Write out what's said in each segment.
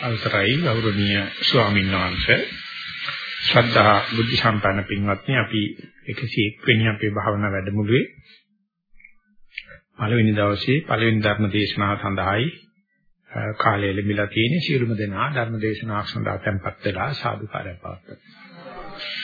අවසරයි ගෞරවනීය ස්වාමීන් වහන්සේ. ශ්‍රද්ධා බුද්ධ සම්පන්න පින්වත්නි අපි 101 වෙනි අපේ භාවනා වැඩමුළුවේ පළවෙනි දවසේ පළවෙනි ධර්ම දේශනාව සඳහායි කාලය ලැබිලා තියෙන සියලුම දෙනා ධර්ම දේශනාවක් සඳහා tempත් වෙලා සාදුකාරය පවත්වනවා.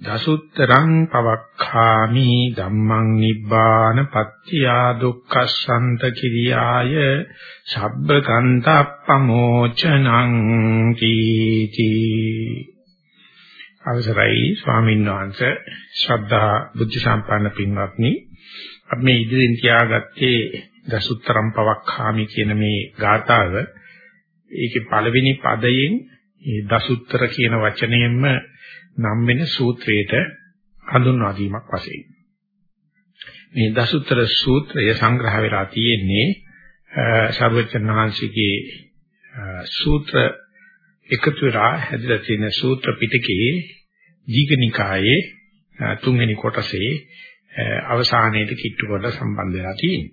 දසුත්තරං පවක්ඛාමි ධම්මං නිබ්බාන පත්‍ත්‍යා දුක්ඛසන්ත කිරියාය සබ්බකන්තප්පමෝචනං කීති. අවසරයි ස්වාමීන් වහන්සේ ශ්‍රද්ධා බුද්ධ සම්පන්න පින්වත්නි. අපි මේ ඉදිරියෙන් තියාගත්තේ දසුත්තරං පවක්ඛාමි කියන මේ ගාථාව. ඒකේ පළවෙනි පදයෙන් මේ දසුත්තර කියන වචනයෙන්ම නම් වෙන සූත්‍රයට හඳුන්වා දීමක් වශයෙන්. මේ දසුත්තර සූත්‍රය සංග්‍රහ වෙලා තියෙන්නේ සර්වචන්නාංශිකේ සූත්‍ර එකතු වෙලා හැදලා තියෙන සූත්‍ර පිටකයේ දීඝනිකායේ තුන්වෙනි කොටසේ අවසානයේදී කිට්ටු කොට සම්බන්ධ වෙලා තියෙන්නේ.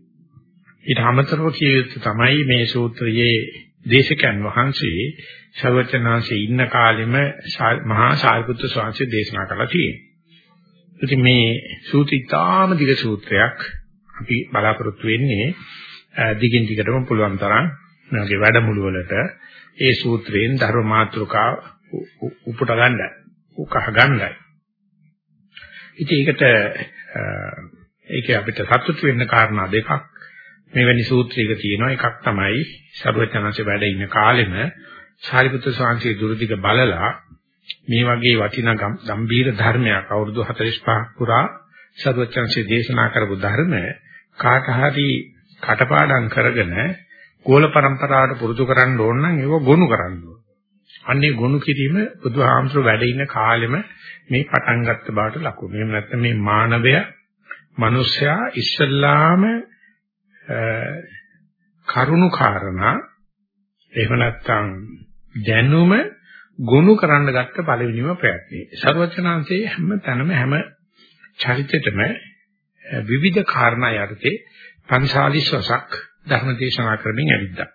ඊට අමතරව කිය යුතු තමයි මේ සූත්‍රයේ දේශකයන් වහන්සේ සර්වචනාංශයේ ඉන්න කාලෙම මහා සාරිපුත්‍ර ස්වාමීන් දේශනා කළා තියෙනවා. ඉතින් මේ සූත්‍රිතාම දිග සූත්‍රයක් අපි බලාපොරොත්තු වෙන්නේ දිගින් දිගටම පුළුවන් තරම් මේගේ වැඩමුළු වලට ඒ සූත්‍රයෙන් ධර්ම මාතෘකා උපුට ගන්නයි. උකහ ගන්නයි. ඉතින් ඒකට ඒකේ අපිට සතුටු වෙන්න කාරණා දෙකක් මෙවැනි සූත්‍රයක තියෙනවා. එකක් තමයි සර්වඥාන්සේ වැඩ ඉන්න කාලෙම සාරිපුත්‍ර ස්වාමීන් දුරදිග බලලා මේ වගේ වටිනා ගම්බීර ධර්මයක් අවුරුදු 45ක් පුරා සර්වඥාන්සේ දේශනා කරපු ධර්ම කාට හරි කටපාඩම් කරගෙන කෝල પરම්පරාවට පුරුදු කරන්න ඕන නම් ඒව ගොනු කරන්න ඕන. අන්නේ ගොනු කිරීම බුදුහාමුදුර වැඩ ඉන්න කාලෙම මේ පටන් ගත්ත බවට ලකුණු. එහෙම නැත්නම් මේ මානවය, මිනිසයා ඉස්සල්ලාම කරුණු කාරණා එහෙම නැත්නම් දැනුම ගොනු කරන්න ගත්ත පළවෙනිම ප්‍රයත්නය. ਸਰවචනාංශයේ හැම තැනම හැම චරිතෙටම විවිධ කාරණා යටතේ පන්සාලිස් වසක් ධර්ම දේශනා කරමින් ඇවිද්දා.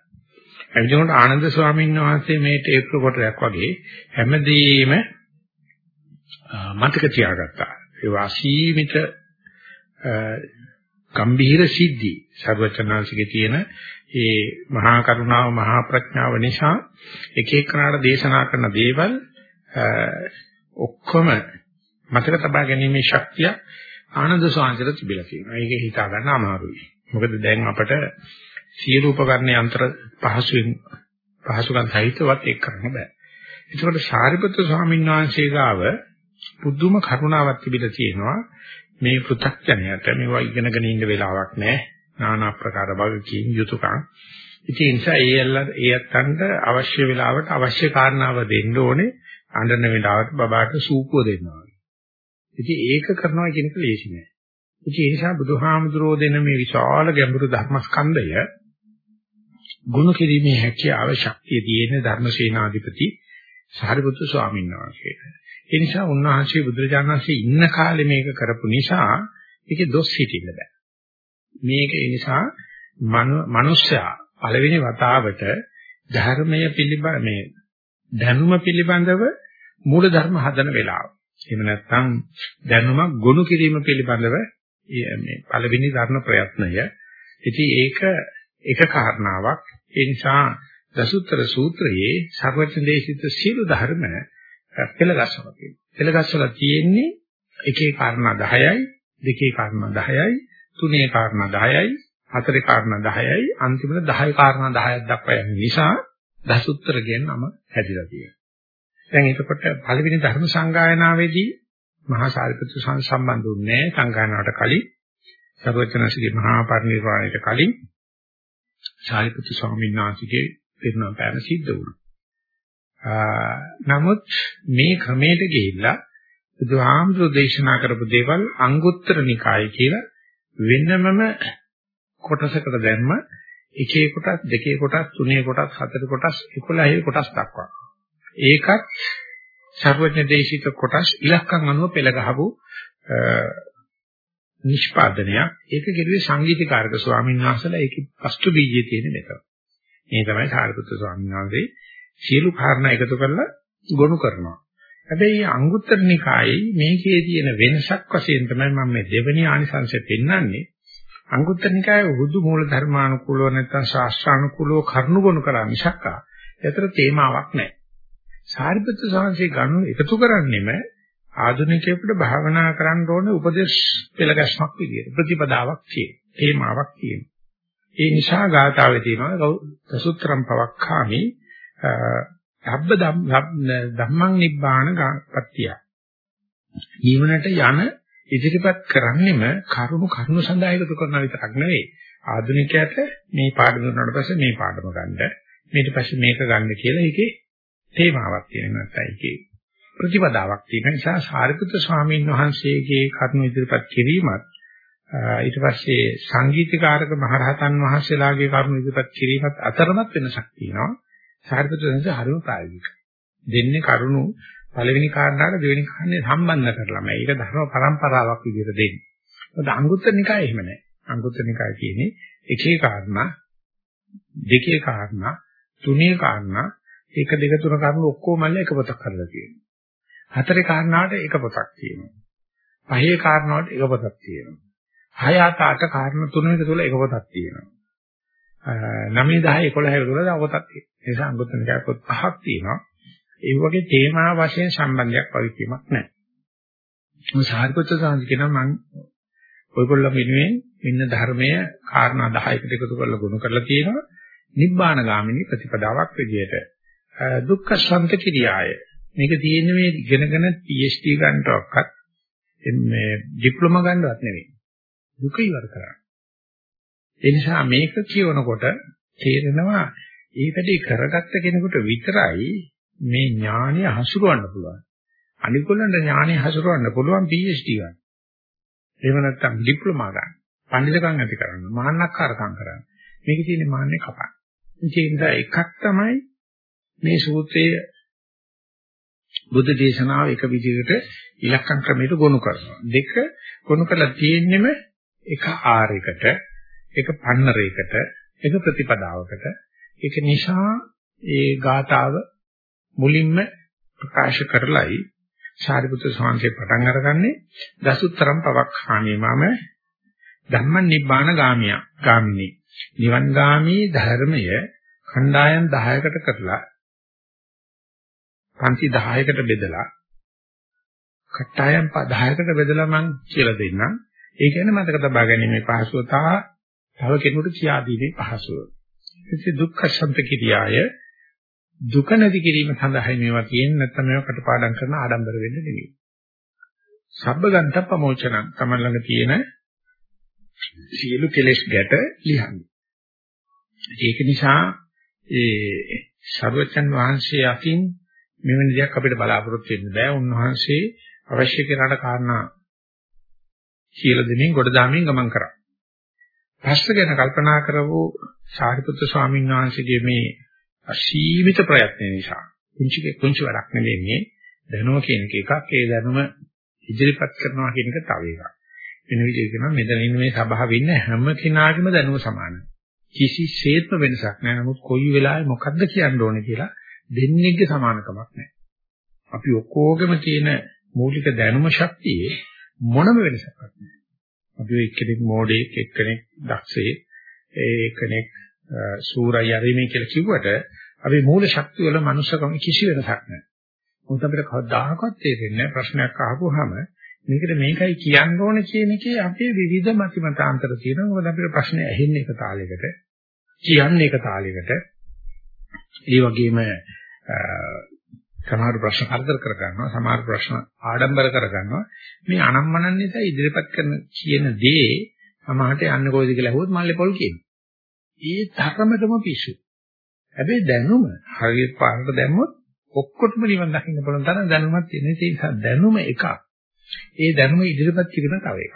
එවිට ආනන්ද ස්වාමීන් වහන්සේ මේ ටේප් රෙකෝඩරයක් වගේ හැමදේම මතක තියාගත්තා. ඒ වාසීමිත ගම්භීර සිද්ධි සර්වචනාංශිකේ තියෙන ඒ මහා කරුණාව මහා ප්‍රඥාව නිසා එක එකනට දේශනා කරන දේවල් ඔක්කොම මතක තබා ගැනීමේ ශක්තිය ආනන්ද සාංශර තිබිලා තියෙනවා. ඒක හිතා ගන්න අමාරුයි. මොකද දැන් අපට සියලු උපකරණ යන්ත්‍ර පහසුවෙන් පහසුකම් සහිතවත් ඒක කරන්න බෑ. ඒකෝට සාරිපුත්‍ර ස්වාමීන් වහන්සේ ගාව පුදුම කරුණාවක් තිබිලා තියෙනවා. මේ පෘථග්ජනයට මේවා ඉගෙනගෙන ඉන්න වෙලාවක් නැහැ. নানা ආකාර භාගකීම් යුතුයකම්. ඉතින් ඒ නිසා ඒ ඇල්ල ඒ අත්තන්ට අවශ්‍ය වෙලාවට අවශ්‍ය කාරණාව දෙන්න ඕනේ. අඬන වෙලාවට බබාට සූපුව දෙන්නවා. ඉතින් ඒක කරනවා කියන එක ලේසි නෑ. ඉතින් ඒ නිසා බුදුහාමුදුරෝ දෙන මේ විශාල ගැඹුරු ධර්මස්කන්ධය ගුණ කිරීමේ හැකියාව ශක්තිය තියෙන ධර්මසේනාධිපති සාරිපුත්‍ර ස්වාමීන් වහන්සේට. ඒ නිසා උන්වහන්සේ බුදුරජාණන් වහන්සේ ඉන්න කාලේ මේක කරපු නිසා ඒකේ දොස් හිතින්න බෑ. මේක ඒ නිසා මනුෂ්‍යයා පළවෙනි වතාවට ධර්මය පිළිබඳ මේ දැනුම පිළිබඳව මූල ධර්ම හදන වෙලාව. එහෙම නැත්නම් දැනුමක් ගොනු කිරීම පිළිබඳව මේ පළවෙනි ධර්ම ප්‍රයත්නය. ඉතින් ඒක එක කාරණාවක්. ඒ නිසා දසුත්තර සූත්‍රයේ සර්වඥ දේශිත සීල ධර්ම පෙළගස්සලා තියෙනවා. පෙළගස්සලා තියෙන්නේ එකේ කාරණා 10යි, දෙකේ කාරණා 10යි, තුනේ කාරණා 10යි, හතරේ කාරණා 10යි, අන්තිමට 10 කාරණා 10ක් දක්වා යන නිසා දසුත්තර කියන නම හැදිලා තියෙනවා. දැන් එතකොට පළවෙනි ධර්ම සංගායනාවේදී මහා සාරිපුත්‍ර සම්බන්ධ වුණේ සංගායනාවට කලින් සර්වචනසිකේ මහා පරිනිර්වාණයට කලින් සාරිපුත්‍ර ස්වාමීන් වහන්සේගේ පිරුණම් පෑම සිද්ධ වුණා. නමුත් මේ ක්‍රමයට ගිහිල්ලා බුදුහාමුදුරු දේශනා කරපු දේවල් අංගුත්තර නිකාය කියලා වෙනමම කොටසකට දැම්ම එකේ කොටස් දෙකේ කොටස් තුනේ කොටස් හතරේ කොටස් 11 කොටස් දක්වා. ඒකත් සර්වඥ දේශිත කොටස් ඉලක්කම් අනුව පෙළ ගහපු නිෂ්පාදනයක්. ඒක කෙරුවේ සංගීතකාරක ස්වාමීන් වහන්සේලා ඒකේ වස්තු බීජයේ තියෙන මෙතන. මේ තමයි සාරිපුත්‍ර ස්වාමීන් වහන්සේ සියලු කාරණා එකතු කරලා ගොනු කරනවා. හැබැයි අංගුත්තර නිකායේ මේකේ තියෙන වෙනසක් වශයෙන් තමයි මම මේ දෙවෙනි ආනිසංශය පෙන්වන්නේ. අංගුත්තර නිකායේ හුදු මූල ධර්මානුකූලව නැත්නම් ශාස්ත්‍රානුකූලව කරුණු ගොනු කරා මිසක් ඒතර තේමාවක් නැහැ. සාරිපුත්‍ර ස්වාමීන් ගණු එකතු කරන්නේම ආධුනිකයෙකුට භාවනා කරන්න ඕනේ උපදේශ පෙළගැස්මක් විදියට ප්‍රතිපදාවක් තියෙන. තේමාවක් තියෙන. ඒ නිසා ගාථාවේ තියෙනවා දසුත්‍රම් පවක්ඛාමි ධබ්බ ධම්මං නිබ්බාන පත්‍තිය. ජීවනට යන ඉදිරිපත් කරන්නෙම කරුණු කරුණු සඳහා එකතු කරන විතරක් නෙවෙයි. ආධුනිකයට මේ පාඩම දුන්නාට පස්සේ මේ පාඩම ගන්න. ඊට පස්සේ මේක ගන්න කියලා ඒකේ තේමාවක් තියෙනවා නැත්නම් ඒකේ ප්‍රතිපදාවක් තියෙන නිසා සාරිපුත්‍ර ස්වාමීන් වහන්සේගේ කරුණු ඉදිරිපත් කිරීමත් ඊට පස්සේ සංගීතකාරක මහරහතන් වහන්සේලාගේ කරුණු ඉදිරිපත් කිරීමත් අතරමත් වෙනසක් තියෙනවා. සාරිපුත්‍ර සංඝ හරිම ප්‍රායෝගිකයි. දෙන්නේ කරුණු පළවෙනි කාරණාට දෙවෙනි කාරණේ සම්බන්ධ කරලා මේ ඒක ධර්ම පරම්පරාවක් විදිහට දෙන්නේ. මොකද අංගුත්තර නිකාය එහෙම නැහැ. අංගුත්තර නිකාය කියන්නේ එකේ කාරණා දෙකේ කාරණා තුනේ කාරණා එක දෙක තුන කරුණු ඔක්කොම මල්ල එක පොතක් කරලා තියෙනවා. හතරේ කාරණාවට එක පොතක් තියෙනවා. පහේ කාරණාවට එක පොතක් තියෙනවා. හය අට අට කාරණා තුනක තුල එක පොතක් තියෙනවා. 9 10 11 12 තව පොතක් තියෙනවා. ඒ නිසා අංගුත්තර නිකාය පොත් පහක් තියෙනවා. ඒ වගේ තේමා වශයෙන් සම්බන්ධයක් පරිච්ඡේමක් නැහැ. මොකද සාරිපුත්‍ර සාන්ති කියනවා මම ඔයගොල්ලෝ වෙනුවෙන් ඉන්න ධර්මය කාරණා 10කට එකතු කරලා ගුණ කරලා තියෙනවා. නිබ්බාන ගාමිනී ප්‍රතිපදාවක් විදියට. දුක්ඛ සම්පත කිරියාය. මේක තියෙන්නේ මේ ඉගෙනගෙන PhD ගන්නවක්වත් මේ ඩිප්ලෝමා ගන්නවත් නෙවෙයි. දුක ඉවර කරන්න. ඒ නිසා මේක කියනකොට තේරෙනවා ඒ වැඩේ කරගත්ත කෙනෙකුට විතරයි මේ ඥානය හසුරවන්න පුළුවන්. අනිකුලන්ට ඥානය හසුරවන්න පුළුවන් PhD ගන්න. එහෙම නැත්නම් ඩිප්ලෝමා ගන්න. පඬිතුකම් ඇති කරන්න, මාන්නක්කාරකම් කරන්න. මේකේ තියෙන මාන්නේ කපන්න. ඒ නිසා එකක් තමයි මේ සූත්‍රයේ බුද්ධ දේශනාව එක විදිහකට ඉලක්කම් ක්‍රමයකට ගොනු කරනවා. දෙක ගොනු කරලා තියෙන්නෙම එක ආරයකට, එක පන්නරයකට, එක ප්‍රතිපදාවකට. ඒක නිසා ඒ ගාතාව මුලින්ම ප්‍රකාශ කරලයි සාරිපුත්‍ර ස්වාමීන් පටන් අරගන්නේ. දසුත්තරම් පවක්ඛාමී මම ධම්ම නිබ්බාන ගාමියා ගාමිනී නිවන් ගාමී ධර්මය කණ්ඩායම් 10කට කරලා පන්ති 10කට බෙදලා කට්ටායම් 10කට බෙදලා මම කියලා දෙන්නම්. ඒ කියන්නේ මතක තබා ගැනීමේ පහසුව තා තව කෙනෙකුට කියා දීමේ පහසුව ඉතින් දුක්ඛ සම්ප කිරියාය දුක නැති කිරීම සඳහායි මේවා තියෙන්නේ නැත්නම් මේවා කටපාඩම් කරන ආඩම්බර වෙන්න නෙවෙයි. සබ්බගන්ත ප්‍රමෝචනං තමයි ළඟ තියෙන සියලු කෙලෙස් ගැට ලියන්නේ. ඒක නිසා ඒ සර්වචන් වහන්සේ අතින් මෙවැනි දෙයක් අපිට බලාපොරොත්තු වෙන්න බෑ. උන්වහන්සේ අවශ්‍ය කරන කාරණා කියලා දෙමින් ගොඩ දාමින් ගමන් කරා. ප්‍රශ්න ගැන කල්පනා කරවෝ සාරිපුත්‍ර ස්වාමීන් වහන්සේගේ මේ අසීමිත ප්‍රයත්න නිසා කුංචි කුංචි වැඩක් නෙවෙයි මේ. දැනුම කියන එකක් ඒ දැනුම ඉදිරිපත් කරනවා කියන එක තව එකක්. වෙන විදිහට කියනවා මෙතන ඉන්න මේ සභාවේ ඉන්න හැම කෙනාගේම දැනුම සමානයි. කිසිසේත්ම වෙනසක් නැහැ. නමුත් කොයි වෙලාවෙ මොකද්ද කියන්න ඕනේ කියලා දෙන්නේගේ සමානකමක් නැහැ. අපි ඔක්කොගෙම තියෙන මූලික දැනුම ශක්තියේ මොනම වෙනසක් නැහැ. අපි එක්කෙනෙක් මෝඩෙක් එක්කෙනෙක් දක්ෂයෙක් එක්කෙනෙක් සූරයි අරීමේ කියලා කිව්වට අපි මූල ශක්තිය වල මනුස්සකම කිසි වෙනසක් නැහැ. මොකද අපිට කවදාකවත් තේරෙන්නේ නැහැ ප්‍රශ්නයක් අහපුවාම මේකට මේකයි කියන්න ඕනේ කියන එකේ අපේ විවිධ මතිමතාන්තර තියෙනවා. මොකද අපිට ප්‍රශ්නේ ඇහෙන්නේ එක තාලයකට, කියන්නේ එක තාලයකට. ඒ වගේම සමහර ප්‍රශ්න කරදර කර ගන්නවා, සමහර ප්‍රශ්න ආඩම්බර කර ගන්නවා. මේ අනම්මනන් නිසා ඉදිරිපත් කරන කියන දේ සමහරට යන්නේ කොයිද කියලා අහුවොත් මල්ලේ පොල් කියනවා. ඒ තරමටම පිස්සු. හැබැයි දැනුම හරියට පාරට දැම්මොත් ඔක්කොටම නිවන් දකින්න පුළුවන් තරම් දැනුමක් තියෙන නිසා දැනුම එකක්. ඒ දැනුම ඉදිරිපත් කිරීම තව එකක්.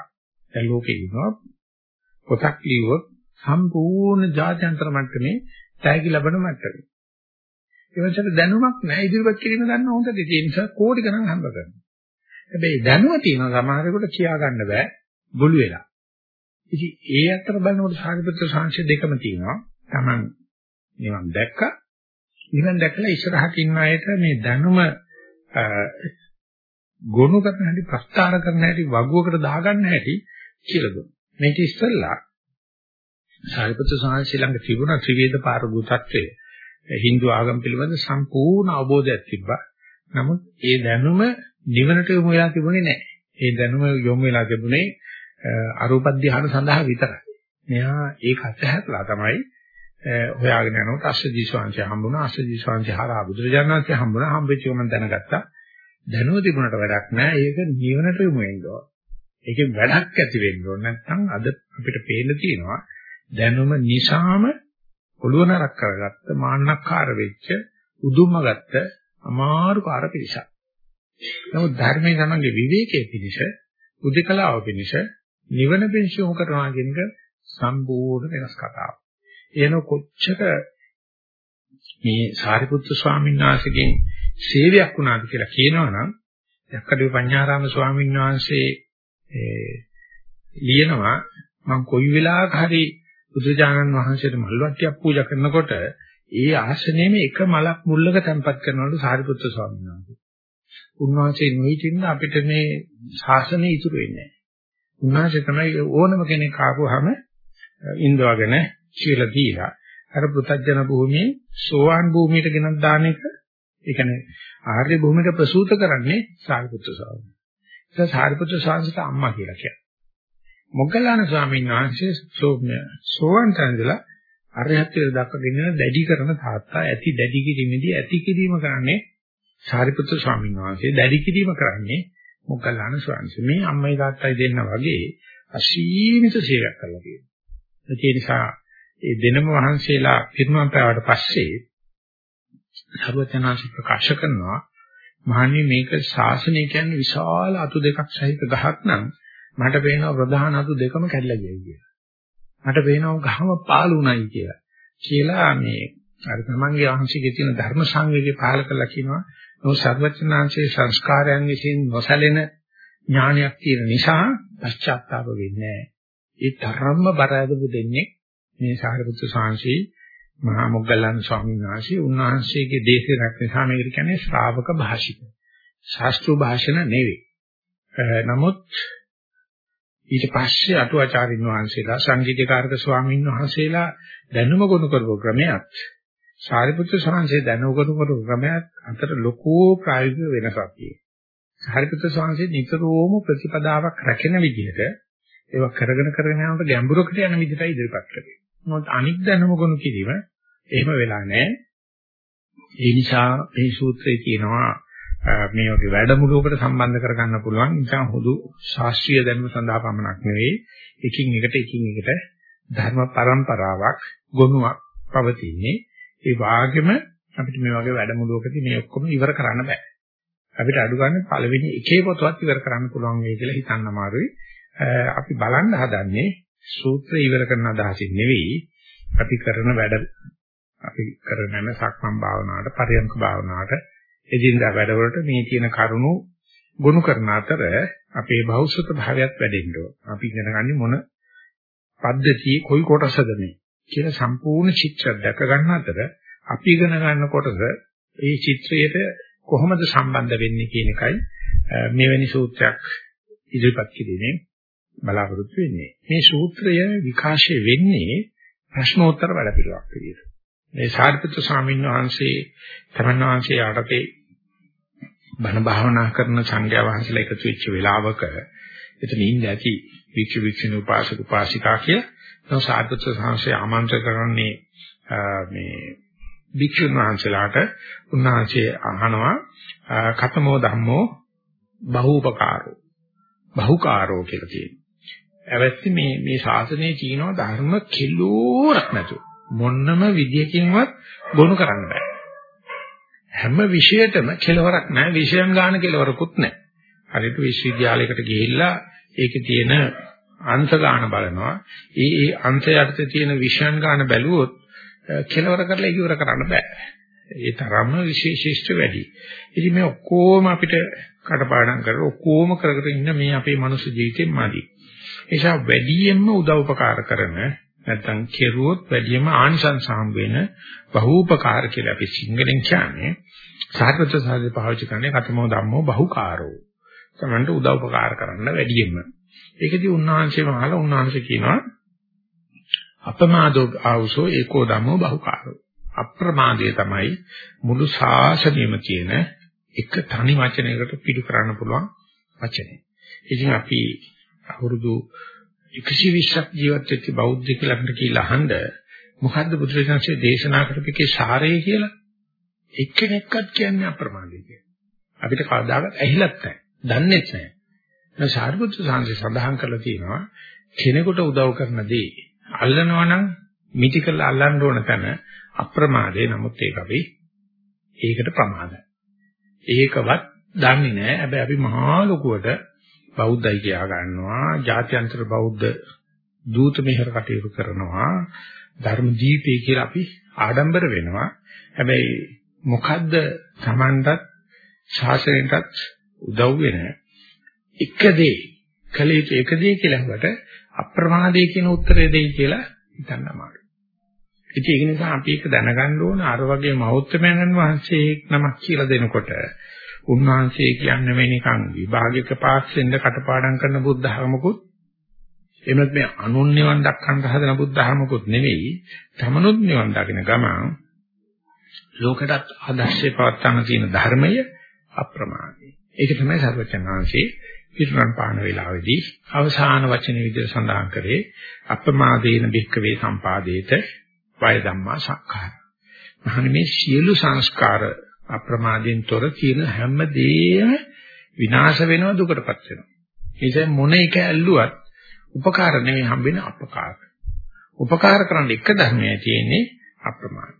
දැන් ලෝකේ ඉන්නවා පොතක් ලියුවොත් සම්පූර්ණ ජාත්‍යන්තර මට්ටමේ තෑගි ලැබෙන මට්ටමේ. ඒ වගේම දැනුමක් නැහැ ඉදිරිපත් කිරීම ගන්න හොඳද ඒ නිසා කෝටි ගණන් හම්බ කරනවා. හැබැයි දැනුම තියෙන සමහරෙකුට කියා ගන්න බෑ බොළු වෙලා. ඉතින් ඒ අතර බලනකොට සාරිපුත්‍ර සංශය දෙකම තියෙනවා. Taman නිවන් දැක්කා. නිවන් දැකලා ඉස්සරහට ඉන්න අයට මේ දැනුම ගොනු කරන හැටි, ප්‍රස්තාර කරන හැටි, වගුවකට දාගන්න හැටි කියලා දුන්නා. මේක ඉස්සෙල්ලා සාරිපුත්‍ර සංශය ළඟ තිබුණ ත්‍රිවේද පාරගුතත්වයේ Hindu ආගම පිළිබඳ සම්පූර්ණ අවබෝධයක් තිබ්බා. නමුත් ඒ දැනුම නිවනට යොමු වෙලා තිබුණේ නැහැ. ඒ දැනුම යොමු වෙලා තිබුණේ අරූප ධ්‍යාන සඳහා විතරයි. මෙයා ඒක අත්හැරලා තමයි හොයාගෙන යනකොට අස්සජී ස්වාමීන් හම්බුණා. අස්සජී ස්වාමීන් හරහා බුදුරජාණන් වහන්සේ හම්බුණා. හම්බෙච්ච ගමන් දැනගත්තා. දැනුව තිබුණට වැඩක් නැහැ. ඒක නිවනට යොමු වෙන්න ඕන. ඒකෙන් වැඩක් ඇති වෙන්න ඕන. නැත්නම් අද අපිට පේන්න තියෙනවා දැනුම නිසාම ඔළුව නරක් කරගත්ත මාන්නක්කාර වෙච්ච උදුම්ම ගත්ත අමාරුකාර පිරිසක්. නමුත් ධර්මයේ තමන්ගේ විවේකයේ පිණිස උද්දකලාව පිණිස නිවන පිණිස යොමු කරනවා කියන එක සම්පූර්ණ වෙනස් කතාවක්. එන කොච්චර මේ සාරිපුත්තු ස්වාමීන් වහන්සේගෙන් සේවයක් වුණාද කියලා කියනවනම් යක්කඩේ පඤ්ඤාරාම ස්වාමීන් වහන්සේ ලියනවා මම කොයි වෙලාවක හරි බුදුජානන් වහන්සේට මල්වට්ටියක් පූජා කරනකොට ඒ ආසනයේම එක මලක් මුල්ලක තැන්පත් කරනවලු සාරිපුත්‍ර ස්වාමීන් වහන්සේ. උන්වහන්සේ නොහිටින්න අපිට මේ ශාසනය ඉතුරු වෙන්නේ නැහැ. උන්වහන්සේ තමයි ඕනම කෙනෙක් ආපුවාම ඉන්දවගෙන කියලා දීලා අර පෘථජන භූමියේ සෝවාන් භූමියට ගෙනත් දාන එක ඒ කියන්නේ ආර්ය භූමියට ප්‍රසූත කරන්නේ සාරිපුත්‍ර ස්වාමීන් වහන්සේ. ඒක සාරිපුත්‍ර ස්වාමීන්ට අම්මා කියලා කියනවා. මොග්ගල්ලාන ස්වාමීන් වහන්සේ සෝම්‍ය සෝවන් තැන්දලා අරහත්ත්වයට දක්වගෙන දැඩි කරන තාත්තා ඇති දැඩි කිරීමේදී ඇති කිරීම කරන්නේ සාරිපුත්‍ර ස්වාමීන් වහන්සේ දැඩි කිරීම කරන්නේ මොග්ගල්ලාන ස්වාමීන් මේ අම්මයි තාත්තයි දෙන්න වගේ අසීමිත සේවයක් කරලා තියෙනවා. ඒ නිසා ඒ දෙනම වහන්සේලා පිරුණම් පෑවට පස්සේ සර්වඥාන්සේ ප්‍රකාශ කරනවා මහන්නේ මේක ශාසනය කියන්නේ විශාල අතු දෙකක් සහිත ගහක් නම් මට පේනවා ප්‍රධාන අතු දෙකම කැඩලා ගියයි කියලා. මට පේනවා ගහම පාළුණයි කියලා. කියලා මේ අර තමන්ගේ අංශිකේ තියෙන ධර්ම සංවේගය පහල කරලා කියනවා නෝ සර්වචනාංශයේ සංස්කාරයන් විසින් නොසැලෙන ඥානයක් තියෙන නිසා පශ්චාත්තාප වෙන්නේ නැහැ. ඒ තරම්ම බර ඇදපු දෙන්නේ මේ සාරිපුත්‍ර සාංශී මහා මොග්ගල්ලාන ස්වාමීන් වහන්සේ උන්වහන්සේගේ දේශයක් නිසා මේකට කියන්නේ ශ්‍රාවක භාෂිත. ශාස්ත්‍රීය භාෂණ නෙවෙයි. නමුත් ඊට පස්සේ අටුවාචාරින් වහන්සේලා සංගීතකාරක ස්වාමීන් වහන්සේලා දැනුම ගොනු කරපු ක්‍රමයක් සාරිපුත්‍ර ස්වාමීන් දැනුම ගොනු කරපු ක්‍රමයක් අතර ලොකු ප්‍රායෝගික වෙනසක් තියෙනවා. සාරිපුත්‍ර ස්වාමීන් නිතරම ප්‍රතිපදාවක් රැකෙන විදිහට ඒක කරගෙන කරගෙන යනකොට ගැඹුරකට යන විදිහට ඉදිරිපත් කරේ. මොකද අනික් දැනුම ගොනු කිරීම එහෙම වෙලා නැහැ. ඒ නිසා මේ සූත්‍රයේ කියනවා මේ වගේ වැඩමුළුවකට සම්බන්ධ කරගන්න පුළුවන්. නිසා හුදු ශාස්ත්‍රීය දැනුම සඳහා පමණක් නෙවෙයි. එකින් එකට එකින් එකට ධර්ම પરම්පරාවක් ගොනුවක් පවතින්නේ. ඒ වාගෙම අපිට මේ වගේ වැඩමුළුවකදී මේ ඔක්කොම ඉවර කරන්න බෑ. අපිට අඩු ගන්න පළවෙනි එකේ පොතවත් ඉවර කරන්න පුළුවන් වෙයි කියලා හිතන්න අමාරුයි. අපි බලන්න හදන්නේ සූත්‍ර ඉවර කරන අදහසින් නෙවෙයි. අපි කරන වැඩ අපි කරන සක්මන් භාවනාවට පරියන්ක භාවනාවට එදිනදා වැඩවලට මේ තියෙන කරුණු ගොනු කරන අතර අපේ භෞසුත භාවයත් වැඩෙන්න ඕන. අපි ඉගෙන ගන්නේ මොන පද්ධතියේ කොයි කොටසද මේ කියලා සම්පූර්ණ චිත්‍රයක් දැක ගන්න අතර අපි ඉගෙන ගන්න කොටස ඒ චිත්‍රයට කොහොමද සම්බන්ධ වෙන්නේ කියන එකයි මෙවැනි සූත්‍රයක් ඉදිරිපත් කිරීමෙන් බලාපොරොත්තු වෙන්නේ. මේ සූත්‍රය විකාශය වෙන්නේ ප්‍රශ්නෝත්තර වැඩ පිළිවෙලක් විදිහට. මේ සාරිපුත්‍ර ස්වාමීන් වහන්සේ තමන් වහන්සේ යටතේ බණ භාවනා කරන සංඝයා වහන්සේලා එකතු වෙච්ච වෙලාවක එතන ඉන්න ඇති වික්ෂු වික්ෂුණී උපාසක උපාසිකා කිය තව සාධුත්ව සංශය ආමන්ත්‍රණ කරන්නේ මේ වික්ෂුන් වහන්සේලාට උන්වහන්සේ අහනවා කතමෝ ධම්මෝ බහූපකාරෝ බහුකාරෝ කියලා කියනවා. ඇවැත්ති මේ මේ ශාසනයේ කියනවා ධර්ම කිලෝරක් නැතුව මොන්නම විදියකින්වත් ගොනු කරන්න බෑ. හැම විෂයටම කෙලවරක් නැහැ විෂයන් ගන්න කෙලවරකුත් නැහැ. හරියට විශ්වවිද්‍යාලයකට ගිහිල්ලා ඒකේ තියෙන අංශ ගන්න බලනවා. ඒ ඒ අංශ යටතේ තියෙන විෂයන් ගන්න බැලුවොත් කෙලවර කරලා ඉවර කරන්න බෑ. ඒ තරම්ම විශේෂිෂ්ඨ වැඩි. ඉතින් මේ ඔක්කොම අපිට කටපාඩම් කරලා ඔක්කොම කරගෙන ඉන්න මේ අපේ මනුස්ස ජීවිතෙන් මදි. ඒ නිසා වැඩියෙන්ම උදව්පකාර කරන නැත්තම් කෙරුවොත් වැඩියෙන්ම ආනිසංස හම් වෙන බහූපකාර කියලා අපි සිංහලෙන් කියන්නේ. සාර්වත්‍ය සාධි පාවිච්චි කරන්නේ කතමෝ ධම්මෝ බහුකාරෝ. තමන්ට උදව්පකාර කරන්න වැඩියෙන්ම. ඒකදී උන්වහන්සේම අහලා උන්වහන්සේ කියනවා අපමාදෝ ආවුසෝ ඒකෝ ධම්මෝ බහුකාරෝ. අප්‍රමාදය තමයි මුළු ශාසනයෙම තියෙන එක තනි වචනයකට පිටු කරන්න පුළුවන් වචනේ. ඉතින් අපි අවුරුදු 120ක් ජීවත් වෙච්ච බෞද්ධ කියලා අපිට කියලා අහන්න මොකද්ද බුදුරජාණන්සේ දේශනා කරපේකේ සාරය කියලා? එක්කෙනෙක්වත් කියන්නේ අප්‍රමාදයි කියලා. අපිට කවදාකවත් ඇහිලත් නැහැ. දන්නේත් නැහැ. දැන් සාරිපුත්‍ර සාංශය සඳහන් කරලා තියෙනවා කෙනෙකුට උදව් කරන දේ අල්ලනවා නම් මිටි කරලා අල්ලන්න ඕන තැන අප්‍රමාදේ නමුත් ඒක අපි ඒකට ප්‍රමාදයි. ඒකවත් දන්නේ නැහැ. හැබැයි අපි මහා ලොකුවට බෞද්ධයි කියා ගන්නවා. ජාත්‍යන්තර බෞද්ධ දූත මෙහෙර කටයුතු කරනවා. ධර්ම දීපේ කියලා අපි ආඩම්බර වෙනවා. හැබැයි මොකද්ද Tamanටත් ශාසනයටත් උදව් වෙන එක දේ කළ යුතු එක දේ කියලා හුවට අප්‍රමාදයේ කියන උත්තරය දෙයි කියලා හිතන්න අමාරුයි. ඉතින් ඒක නිසා අපි ඒක දැනගන්න ඕන අර වගේ මහෞත්මයන්න් වහන්සේ නමක් කියලා දෙනකොට උන්වහන්සේ කියන්නේ මේ නිකන් විභාගයක පාස් වෙන්න කටපාඩම් කරන බුද්ධ ධර්මකුත් එමත් මේ අනුන් නිවන් දක්වන්න හදන බුද්ධ ධර්මකුත් නෙවෙයි තමනුත් නිවන් දකින ගමන් ලෝකයට ආදර්ශේ පවත්වන තියෙන ධර්මය අප්‍රමාදී. ඒක තමයි සර්වචනාංශේ පිරුණන් පාන වේලාවේදී අවසාන වචනේ විදිහට සඳහන් කරේ අප්‍රමාදේන භික්කවේ සම්පාදේත වය ධම්මා සක්කාර. මහන්නේ මේ සියලු සංස්කාර අප්‍රමාදයෙන් තොර තියෙන හැම දෙයක්ම විනාශ වෙනවා දුකටපත් වෙනවා. ඒ මොන එක ඇල්ලුවත් උපකාර නෙවෙයි හම්බෙන අපකාර. උපකාර කරන්න එක ධර්මයයි තියෙන්නේ අප්‍රමාද.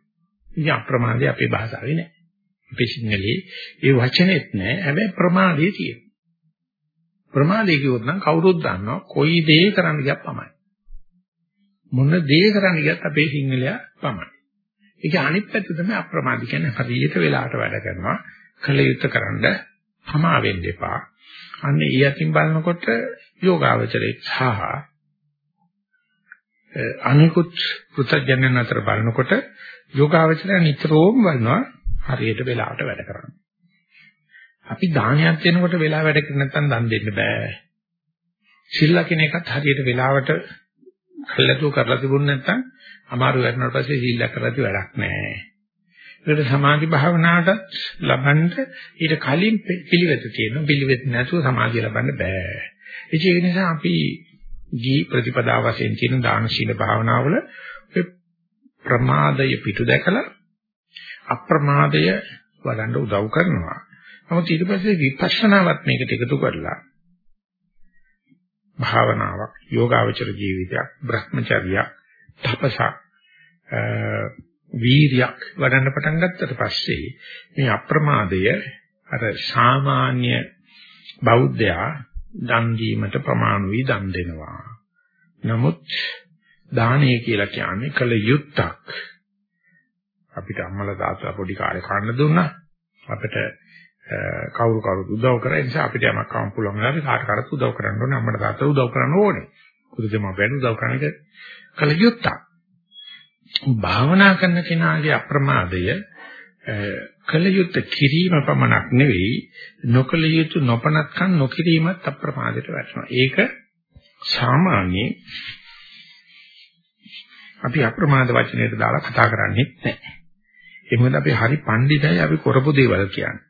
ඉතින් අප්‍රමාදේ අපේ භාෂාවේ නෑ. අපේ සිංහලේ ඒ වචනේත් නෑ. හැබැයි ප්‍රමාදේ තියෙනවා. ප්‍රමාදේ කිව්වොත් නම් කවුරුත් දන්නවා කොයි දේ කරන්න ගියත් පමණයි. මොන දේ කරන්න ගියත් අපේ සිංහලයා පමණයි. ඒක අනිත් පැත්ත තමයි අප්‍රමාදී කියන්නේ හරියට වෙලාවට වැඩ කරනවා. කල යුත්තේ කරන්න හමා වෙන්න එපා. අන්න ඊ අතින් බලනකොට යෝගාවචරේ සහ අනිකුත් පෘථජනන අතර බලනකොට යෝගාවචරය නිතරම බලනවා හරියට වෙලාවට වැඩ කරන්න. අපි දානයක් දෙනකොට වෙලාව වැඩ කර නැත්නම් දන් දෙන්න බෑ. සිල්ල කෙනෙක්ට හරියට වෙලාවට කල්ලාතු කරලා තිබුණ නැත්නම් අමාරු වෙනාට පස්සේ සිල්ල කරලා ති වැඩක් නෑ. ඒකට සමාධි භාවනාවටත් ලබන්න ඊට කලින් පිළිවෙත තියෙනවා. පිළිවෙත නැතුව සමාධිය ලබන්න බෑ. ඒක නිසා අපි ගී ප්‍රතිපදා වශයෙන් තියෙන දාන ශීල භාවනාවල ප්‍රමාදය පිටු දැකලා අප්‍රමාදය වඩන්න උදව් කරනවා. නමුත් ඊට පස්සේ විපස්සනාවත් මේකට එකතු කරලා භාවනාවක්, යෝගාවචර ජීවිතයක්, භ්‍රමචර්යයක්, තපසක්, වීරියක් වඩන්න පටන් ගත්තට පස්සේ මේ අප්‍රමාදය අර සාමාන්‍ය බෞද්ධයා දන් දීමට ප්‍රමාණ වී දන් දෙනවා. නමුත් දානය කියලා කියන්නේ කල යුත්තක්. අපිට අම්මලා තාත්තා පොඩි කාලේ කන්න දුන්නා. අපිට කවුරු කවුරුත් උදව් කරා. ඒ නිසා අපිට යමක් කවම් පුළුවන් වෙලාවට කාට කරත් උදව් කරන්න ඕනේ. අම්මට තාත්තට උදව් කරන්න ඕනේ. කුදුදෙමාපියන් උදව් කරන එක කල යුත්තක්. භාවනා කරන කෙනාගේ අප්‍රමාදය කල යුත්ත කිරීම පමණක් නෙවෙයි නොකල යුතු නොපනත්කම් නොකිරීමත් අප්‍රමාදයට වැටෙනවා. ඒක සාමාන්‍යයෙන් අපි අප්‍රමාද වචනයට දාලා කතා කරන්නේ නැහැ. ඒ මොකද අපි හරි පඬිතයි අපි කරපු දේවල් කියන්නේ.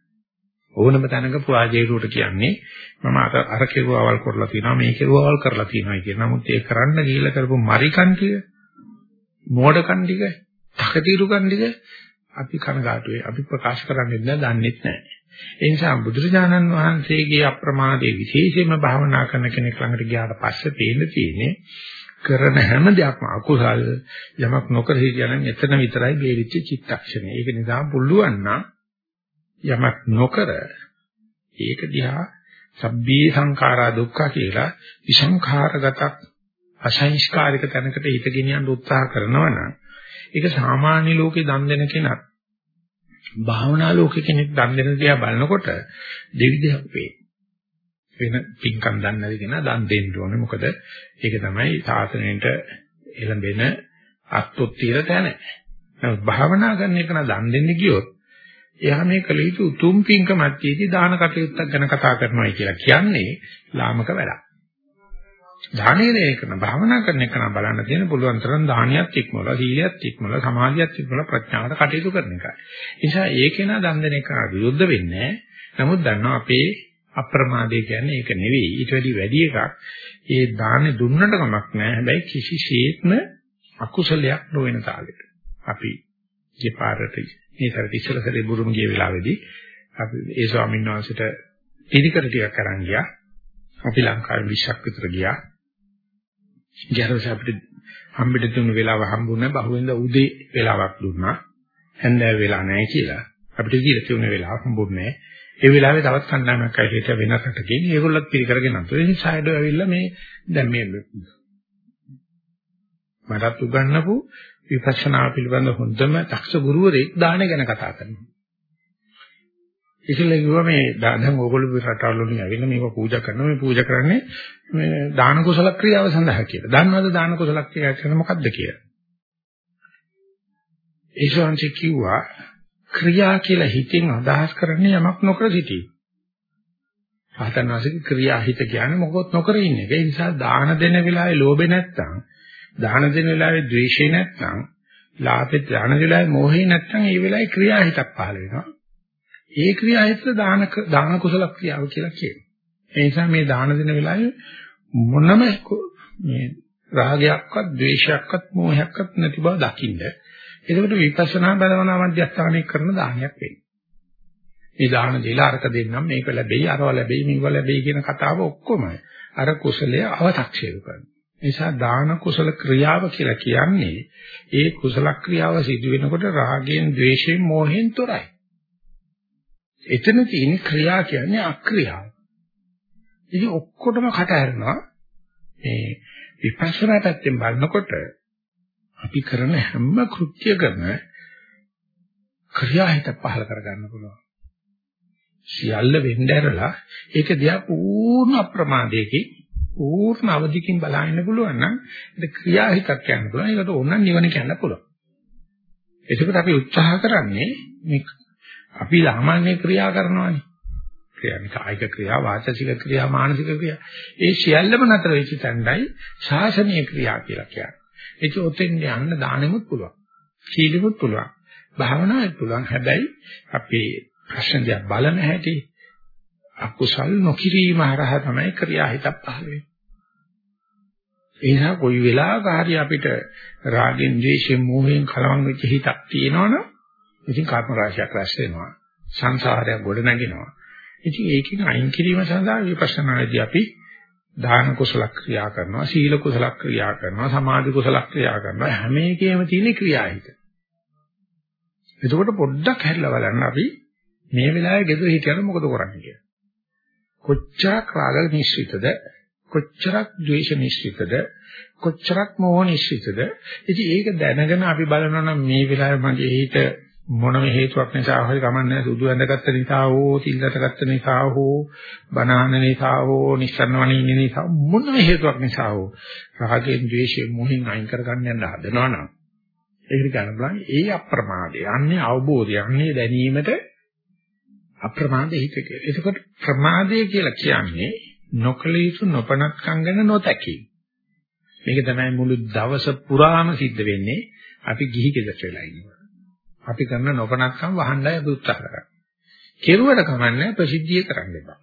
ඕනම තැනක පුරාජේරුවට කියන්නේ මම අර අර කෙරුවවල් කරලා තියෙනවා මේ කෙරුවවල් කරලා තියෙනවා කියන. නමුත් ඒ කරන්න ගිහිල්ලා කරපු මරිකන් ටික, මෝඩකන් ටික, තකතිරුකන් ටික අපි කනගාටුවේ. අපි ප්‍රකාශ කරන්නේ නැහැ, දන්නේත් නැහැ. ඒ නිසා බුදුරජාණන් වහන්සේගේ අප්‍රමාදයේ විශේෂයෙන්ම භාවනා කරන කෙනෙක් ළඟට ගියාට පස්සේ පේන්න තියෙන්නේ කරන හැම දෙයක්ම අකුසල් යමක් නොකර හිටියනම් එතන විතරයි බේරිච්ච චිත්තක්ෂණය. ඒක නිසා පුළුවන් නම් යමක් නොකර ඒක දිහා සබ්බී සංඛාරා දුක්ඛ කියලා විසංඛාරගත අසංස්කාරික තැනකට හිත ගෙනියන්න උත්සාහ කරනවා නම් ඒක සාමාන්‍ය ලෝකේ දන් දෙන කෙනා භාවනා ලෝකේ කෙනෙක් දන් දෙන දිහා බලනකොට දෙවිදයක් වේ. වෙන පින්කම් දන්නේ නැති කෙනා දන් දෙන්න ඕනේ. මොකද ඒක තමයි සාසනයට එළඹෙන අත්ොත්තිර තැන. නමුත් භාවනා කරන එක නා දන් දෙන්න ගියොත් එයා මේ කල යුතු උතුම් පින්කමක් තියදී දාන කටයුත්තක් ගැන කතා කරනවායි කියලා කියන්නේ ලාමක වැඩක්. දානේ දෙන එක නම් භාවනා කරන එක නම් බලන්න තියෙන පුළුවන් තරම් දානියක් ඉක්මවලා සීලයක් ඉක්මවලා සමාධියක් ඉක්මවලා ප්‍රඥාවට කටයුතු කරන එකයි. ඒ නිසා ඒකේ නා දන් දෙන එක විරුද්ධ වෙන්නේ නමුත් දන්නවා අපේ අප්‍රමාදේ කියන්නේ ඒක නෙවෙයි. ඊට වැඩි වැඩි එකක්. ඒ දානේ දුන්නට කමක් නැහැ. හැබැයි කිසිසේත්ම අකුසලයක් නොවන තාලෙට. අපි ගිය පාරට මේ සැරේ ඉස්සලා සැරේ බුරුම ගිය වෙලාවේදී අපි ඒ ස්වාමීන් වහන්සේට පිළිකර ටිකක් අරන් ගියා. අපි ලංකාවේ 20ක් විතර ගියා. ඊට අපිට හම්බෙට දුන්න වෙලාව හම්බුනේ බහුවෙන්ද උදේ වෙලාවක් දුන්නා. හැන්දෑව වෙලා නැහැ කියලා. අපිට කියලා තියුණ වෙලාව හම්බුනේ නැහැ. ඒ වෙලාවේ තවත් කණ්ඩායමක් ඇවිත් වෙන රටකින් ඒගොල්ලොත් පිළිකරගෙන අන්තෝ. ඒ නිසා ඩෝ ඇවිල්ලා මේ දැන් මේ මටත් උගන්වපු විපස්සනා පිළිබඳ හොඳම දක්ෂ ගුරුවරයෙක් දාන ගැන කතා කරනවා. ඒකල කිව්වා මේ දැන් ඕගොල්ලෝ රටවල් වලින් ඇවිල්ලා මේක පූජා කරනවා මේ පූජා කරන්නේ මේ දාන කුසල ක්‍රියාව සඳහා කියලා. දන්නවද දාන කුසල ක්‍රියාව කියන්නේ මොකක්ද කියලා? ඒසොන්ච කිව්වා ක්‍රියා කියලා හිතින් අදහස් කරන්නේ යමක් නොකර සිටීම. සාතනාසික ක්‍රියා හිත කියන්නේ මොකොත් නොකර ඉන්න එක. ඒ නිසා දාන දෙන වෙලාවේ ලෝභේ නැත්තම්, දාන දෙන වෙලාවේ ද්වේෂේ නැත්තම්, ලාභේ දාන වෙලාවේ මෝහේ නැත්තම් ඒ වෙලාවේ ක්‍රියා හිතක් පහළ වෙනවා. ඒ ක්‍රියාහිත දාන දාන කුසල ක්‍රියාව කියලා කියනවා. ඒ නිසා මේ දාන දෙන වෙලාවේ මොනම මේ රාගයක්වත්, ද්වේෂයක්වත්, මෝහයක්වත් නැති බව දකින්න. ඒකට විපස්සනා බලවනා මධ්‍යස්ථානයේ කරන දානයක් වෙන්නේ. මේ දාන දෙලා අරක දෙන්නම් මේක ලැබෙයි, අරව ලැබෙයි, මේක ලැබෙයි කියන කතාව ඔක්කොම අර කුසලයේ අව탁ෂේප කරනවා. නිසා දාන කුසල ක්‍රියාව කියලා කියන්නේ ඒ කුසල ක්‍රියාව සිදු වෙනකොට රාගයෙන්, ద్వේෂයෙන්, මෝහයෙන් තොරයි. එතන තියෙන ක්‍රියා කියන්නේ අක්‍රියාව. ඉතින් ඔක්කොටම කට ඇරෙනවා මේ විපස්සනා පැත්තෙන් බලනකොට අපි කරන හැම කෘත්‍යකම ක්‍රියාහිත පහල කරගන්න පුළුවන්. සියල්ල වෙන්න ඇරලා ඒක දිහා පූර්ණ අප්‍රමාදයකින් පූර්ණ අවධියකින් බලන්න පුළුවන් නම් ඒක ක්‍රියාහිතක් කියන්න පුළුවන්. ඒකට ඕනනම් නිවන කියන්න පුළුවන්. එතකොට අපි උත්සාහ කරන්නේ මේ අපි සාමාන්‍ය ක්‍රියා කරනවානේ. ක්‍රියා කායික ක්‍රියා, වාචසික ක්‍රියා, මානසික ක්‍රියා. ඒ සියල්ලම නතර වෙච්ච තැනයි ශාසනීය ක්‍රියා කියලා කියන්නේ. ඒක ඔතෙන් යන්න දානෙමුත් පුළුවන්. සීලෙමුත් පුළුවන්. භාවනාවෙත් පුළුවන්. හැබැයි අපි ප්‍රශ්න දිහා බලන හැටි අකුසල් නොකිරීම හරහා තමයි ක්‍රියාහිතක් පහළ වෙන්නේ. ඒ නිසා කොයි වෙලාවක හරි අපිට රාගෙන්, ද්වේෂයෙන්, මෝහයෙන් කලවම් වෙච්ච හිතක් තියෙනවනම් ඉතින් කර්ම රාශියක් රැස් වෙනවා. සංසාරයක් ගොඩ නැගෙනවා. ඉතින් ඒකෙන් අයින් කිරීම සඳහා විපස්සනාදී අපි දාන කුසල ක්‍රියා කරනවා සීල කුසල ක්‍රියා කරනවා සමාධි කුසල ක්‍රියා කරනවා හැම එකේම තියෙන ක්‍රියාහිත. එතකොට පොඩ්ඩක් හැරිලා බලන්න අපි මේ වෙලාවේ ගෙදර හිටියම මොකද කරන්නේ කියලා. කොච්චරක් රාග නිශ්චිතද කොච්චරක් ද්වේෂ නිශ්චිතද කොච්චරක් මෝහ නිශ්චිතද ඉතින් ඒක දැනගෙන අපි බලනවා නම් මේ වෙලාවේ මගේ හිත මොනම හේතුවක් නිසා හරි කමන්නේ සුදු ඇඳගත්ත නිසා හෝ තිල්ලටගත්ත නිසා හෝ බනහන නිසා හෝ නිස්සරණවණින් නිසා මොනම හේතුවක් නිසා හෝ රාගයෙන් ද්වේෂයෙන් මොහින් අයින් කරගන්න යන හදනවනම් ඒකට ගන්න බලන්න ඒ අප්‍රමාදය අන්නේ අවබෝධය අන්නේ දැනීමට අප්‍රමාද හිත කියලා. එතකොට ප්‍රමාදය කියලා කියන්නේ නොකල යුතු නොපනත්කම් ගැන නොතැකීම. මේක තමයි මුළු දවස පුරාම සිද්ධ වෙන්නේ අපි ගිහි ගෙදරට වෙලා ඉන්නවා. අපි කරන නොකනක්කම් වහන්නයි අපි උත්සාහ කරන්නේ. කෙරුවට කමන්නේ ප්‍රසිද්ධිය කරන්න එපා.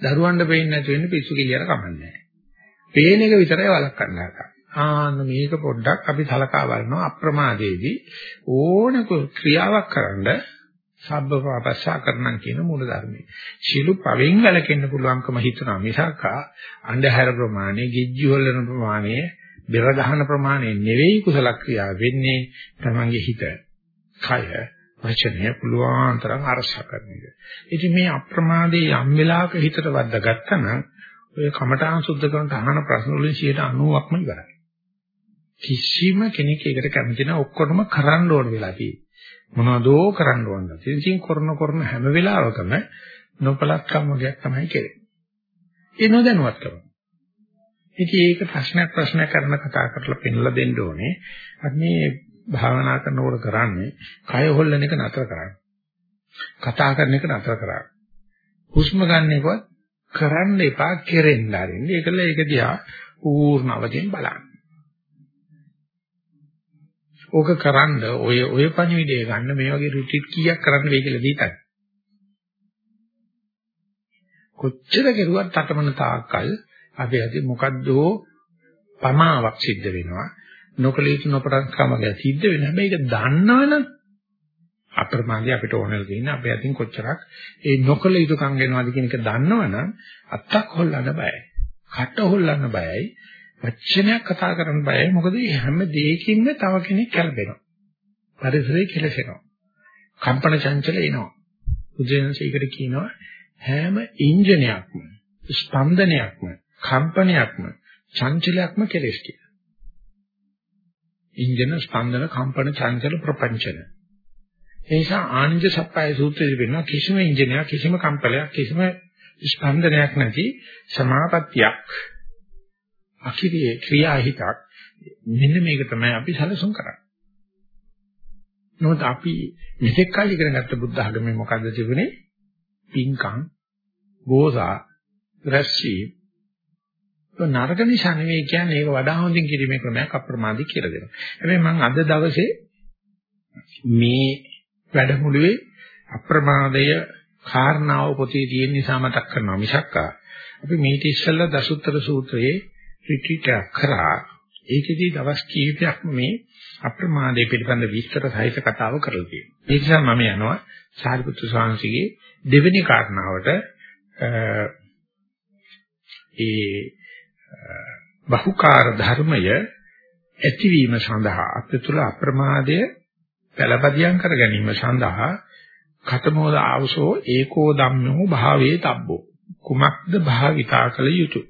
දරුවන්ට පේන්නේ නැති වෙන්නේ පිස්සු කිලියර කමන්නේ. පේන එක විතරයි වළක්වන්න හදා. ආන්න මේක පොඩ්ඩක් අපි සලකා බලනවා අප්‍රමාදයේදී ඕන ක්‍රියාවක් කරන්න සබ්බ පාපස්සා කරනම් කියන මූල ධර්මයේ. සිළු පවෙන් වැළකෙන්න පුළුවන්කම හිතනවා මිසක් අන්ධහැර ප්‍රමාණය, ගිජ්ජු හොල්ලන ප්‍රමාණය, බෙර ගහන ප්‍රමාණය නෙවෙයි කුසල ක්‍රියා වෙන්නේ තමන්ගේ හිත. කය වචනය පුළුවන් තරම් අරසා කරන එක. ඉතින් මේ අප්‍රමාදයේ යම් වෙලාවක හිතට වද්දා ගත්තා නම් ඔය කමඨාන් සුද්ධ කරනට අහන ප්‍රශ්න වලින් 90%ක්ම ඉවරයි. කිසිම කෙනෙක් ඒකට කැමති නැහැ ඔක්කොටම කරන්න ඕන වෙලා තියෙන්නේ. මොනවදෝ කරන්න ඕන. ඉතින් කරන කරන හැම වෙලාවකම නොපලක්කම් වගේක් තමයි කෙරෙන්නේ. ඒ නොදැනුවත්කම. ඉතින් ඒක ප්‍රශ්නයක් ප්‍රශ්නයක් කරන කතා කරලා පෙන්ලා දෙන්න ඕනේ. අපි මේ භාවනා කරනකොට කරන්නේ කය හොල්ලන එක නතර කරන්න. කතා කරන එක නතර කරන්න. හුස්ම ගන්න එකවත් කරන්න එපා කෙරෙන්න ආරින්න. ඒකල ඒක දිහා පූර්ණ අවදීන් බලන්න. ඕක කරන්න ඔය ඔය පණිවිඩය ගන්න මේ වගේ රිට්‍රීට් කීයක් කරන්න වෙයි කියලා දීතයි. කොච්චර කෙරුවත් තටමන තාක්කල් අපි ඇති මොකද්දෝ පමාවක් සිද්ධ වෙනවා. නොකල යුතු නොපරක්කම ගැ සිද්ධ වෙන හැබැයි ඒක දන්නවනම් අප්‍රමාදී අපිට ඕනෙල තියෙන අපේ අතින් කොච්චරක් ඒ නොකල යුතු කම් වෙනවද කියන එක දන්නවනම් අත්තක් හොල්ලන්න බයයි. කට හොල්ලන්න බයයි. වචනයක් කතා කරන්න බයයි. මොකද හැම දෙයකින්ම තව කෙනෙක් කැළඹෙනවා. පරිසරය කෙලසෙනවා. කම්පන චංචල එනවා. උදේනසීකට කියනවා හැම ඉන්ජිනයක්ම ස්පන්දනයක්ම කම්පනයක්ම චංචලයක්ම කෙලෙස් කියලා. ඉන්ජන ස්පන්දන කම්පන චංචල ප්‍රපංචන. ඒ නිසා ආනන්ද සප්පයි සූත්‍රයේ වෙනවා කිසිම ඉන්ජිනයක් කිසිම කම්පලයක් කිසිම ස්පන්දනයක් නැති සමාපත්තියක් අකිරියේ ක්‍රියාහිතක් මෙන්න මේක තමයි අපි සැලසුම් කරන්නේ. නමුත් අපි මෙතෙක් කල් ඉගෙන ගත්ත බුද්ධ ධර්මයේ මොකද්ද තිබුණේ? පින්කම්, ගෝසා, රැස්සී. તો නරක නිසා නෙවෙයි කියන්නේ ඒක වඩා හොඳින් කිරීමේ ක්‍රමයක් අප්‍රමාදී කියලා දෙනවා. හැබැයි මම අද දවසේ මේ වැඩමුළුවේ අප්‍රමාදය කාරණාව පොතේ තියෙන නිසා මතක් කරනවා මිසක්කා අපි මේක ඉස්සෙල්ලා දසුත්තර සූත්‍රයේ රිට්‍රීට් එකක් කරා ඒකෙදී දවස් කීපයක් මේ අප්‍රමාදයේ පිළිබඳ විස්තර සහිත කතාව කරලා තියෙනවා. ඒ නිසා මම යනවා සාරිපුත්‍ර ස්වාමීන්ගේ දෙවෙනි කාරණාවට ඒ බහුකාර ධර්මය ඇතිවීම සඳහා අප තුළ අප්‍රමාදය පළපදියම් කර ගැනීම සඳහා කතමෝද ආවසෝ ඒකෝ ධම්මෝ භාවේ තබ්බෝ. කුමක්ද භාවිතා කළ යුතුය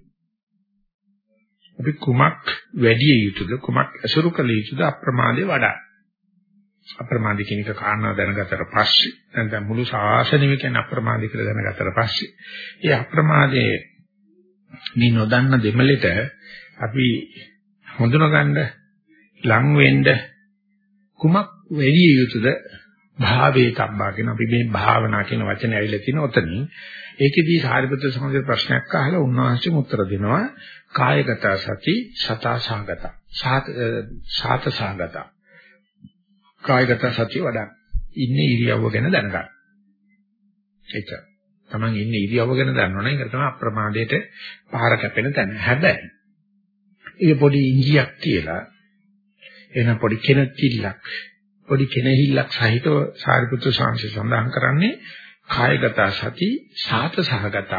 අපි කුමක් වැඩි යුතුද? කුමක් අසුරු කළ යුතුද? අප්‍රමාදේ වඩා. අප්‍රමාදී කියන එක කාරණා දැනගත්තට පස්සේ නැත්නම් මුළු ශාසනයම කියන්නේ අප්‍රමාදී කියලා දැනගත්තට පස්සේ ඒ අප්‍රමාදයේ මේ නොදන්න දෙමළෙට අපි හඳුනගන්න ලං වෙන්න කුමක් වැඩි යුතුද භාවයේ තබ්බා කියන අපි මේ භාවනා කියන වචනේ ඇවිල්ලා තින ඔතනින් ඒකෙදී සාරිපුත්‍ර සමග ප්‍රශ්නයක් අහලා උන්වහන්සේම උත්තර දෙනවා කායගත සති සතා සංගත සාත සංගත කායගත සතිය වඩන්න. ඉන්නේ ඉරියව්ව ගැන දැනගන්න. ඒක. Taman ඉන්නේ ඉරියව්ව ගැන දන්නවනේ ඒක තමයි අප්‍රමාදයට පහර කැපෙන තැන. හැබැයි ඒ පොඩි ඉංගියක් තියලා එන පොඩි කෙනෙක්ිල්ලක් පොඩි කෙනෙහිල්ලක් සහිතව සාරිපුත්‍ර සාංශය සඳහන් කරන්නේ කායගත සති සාත සහගත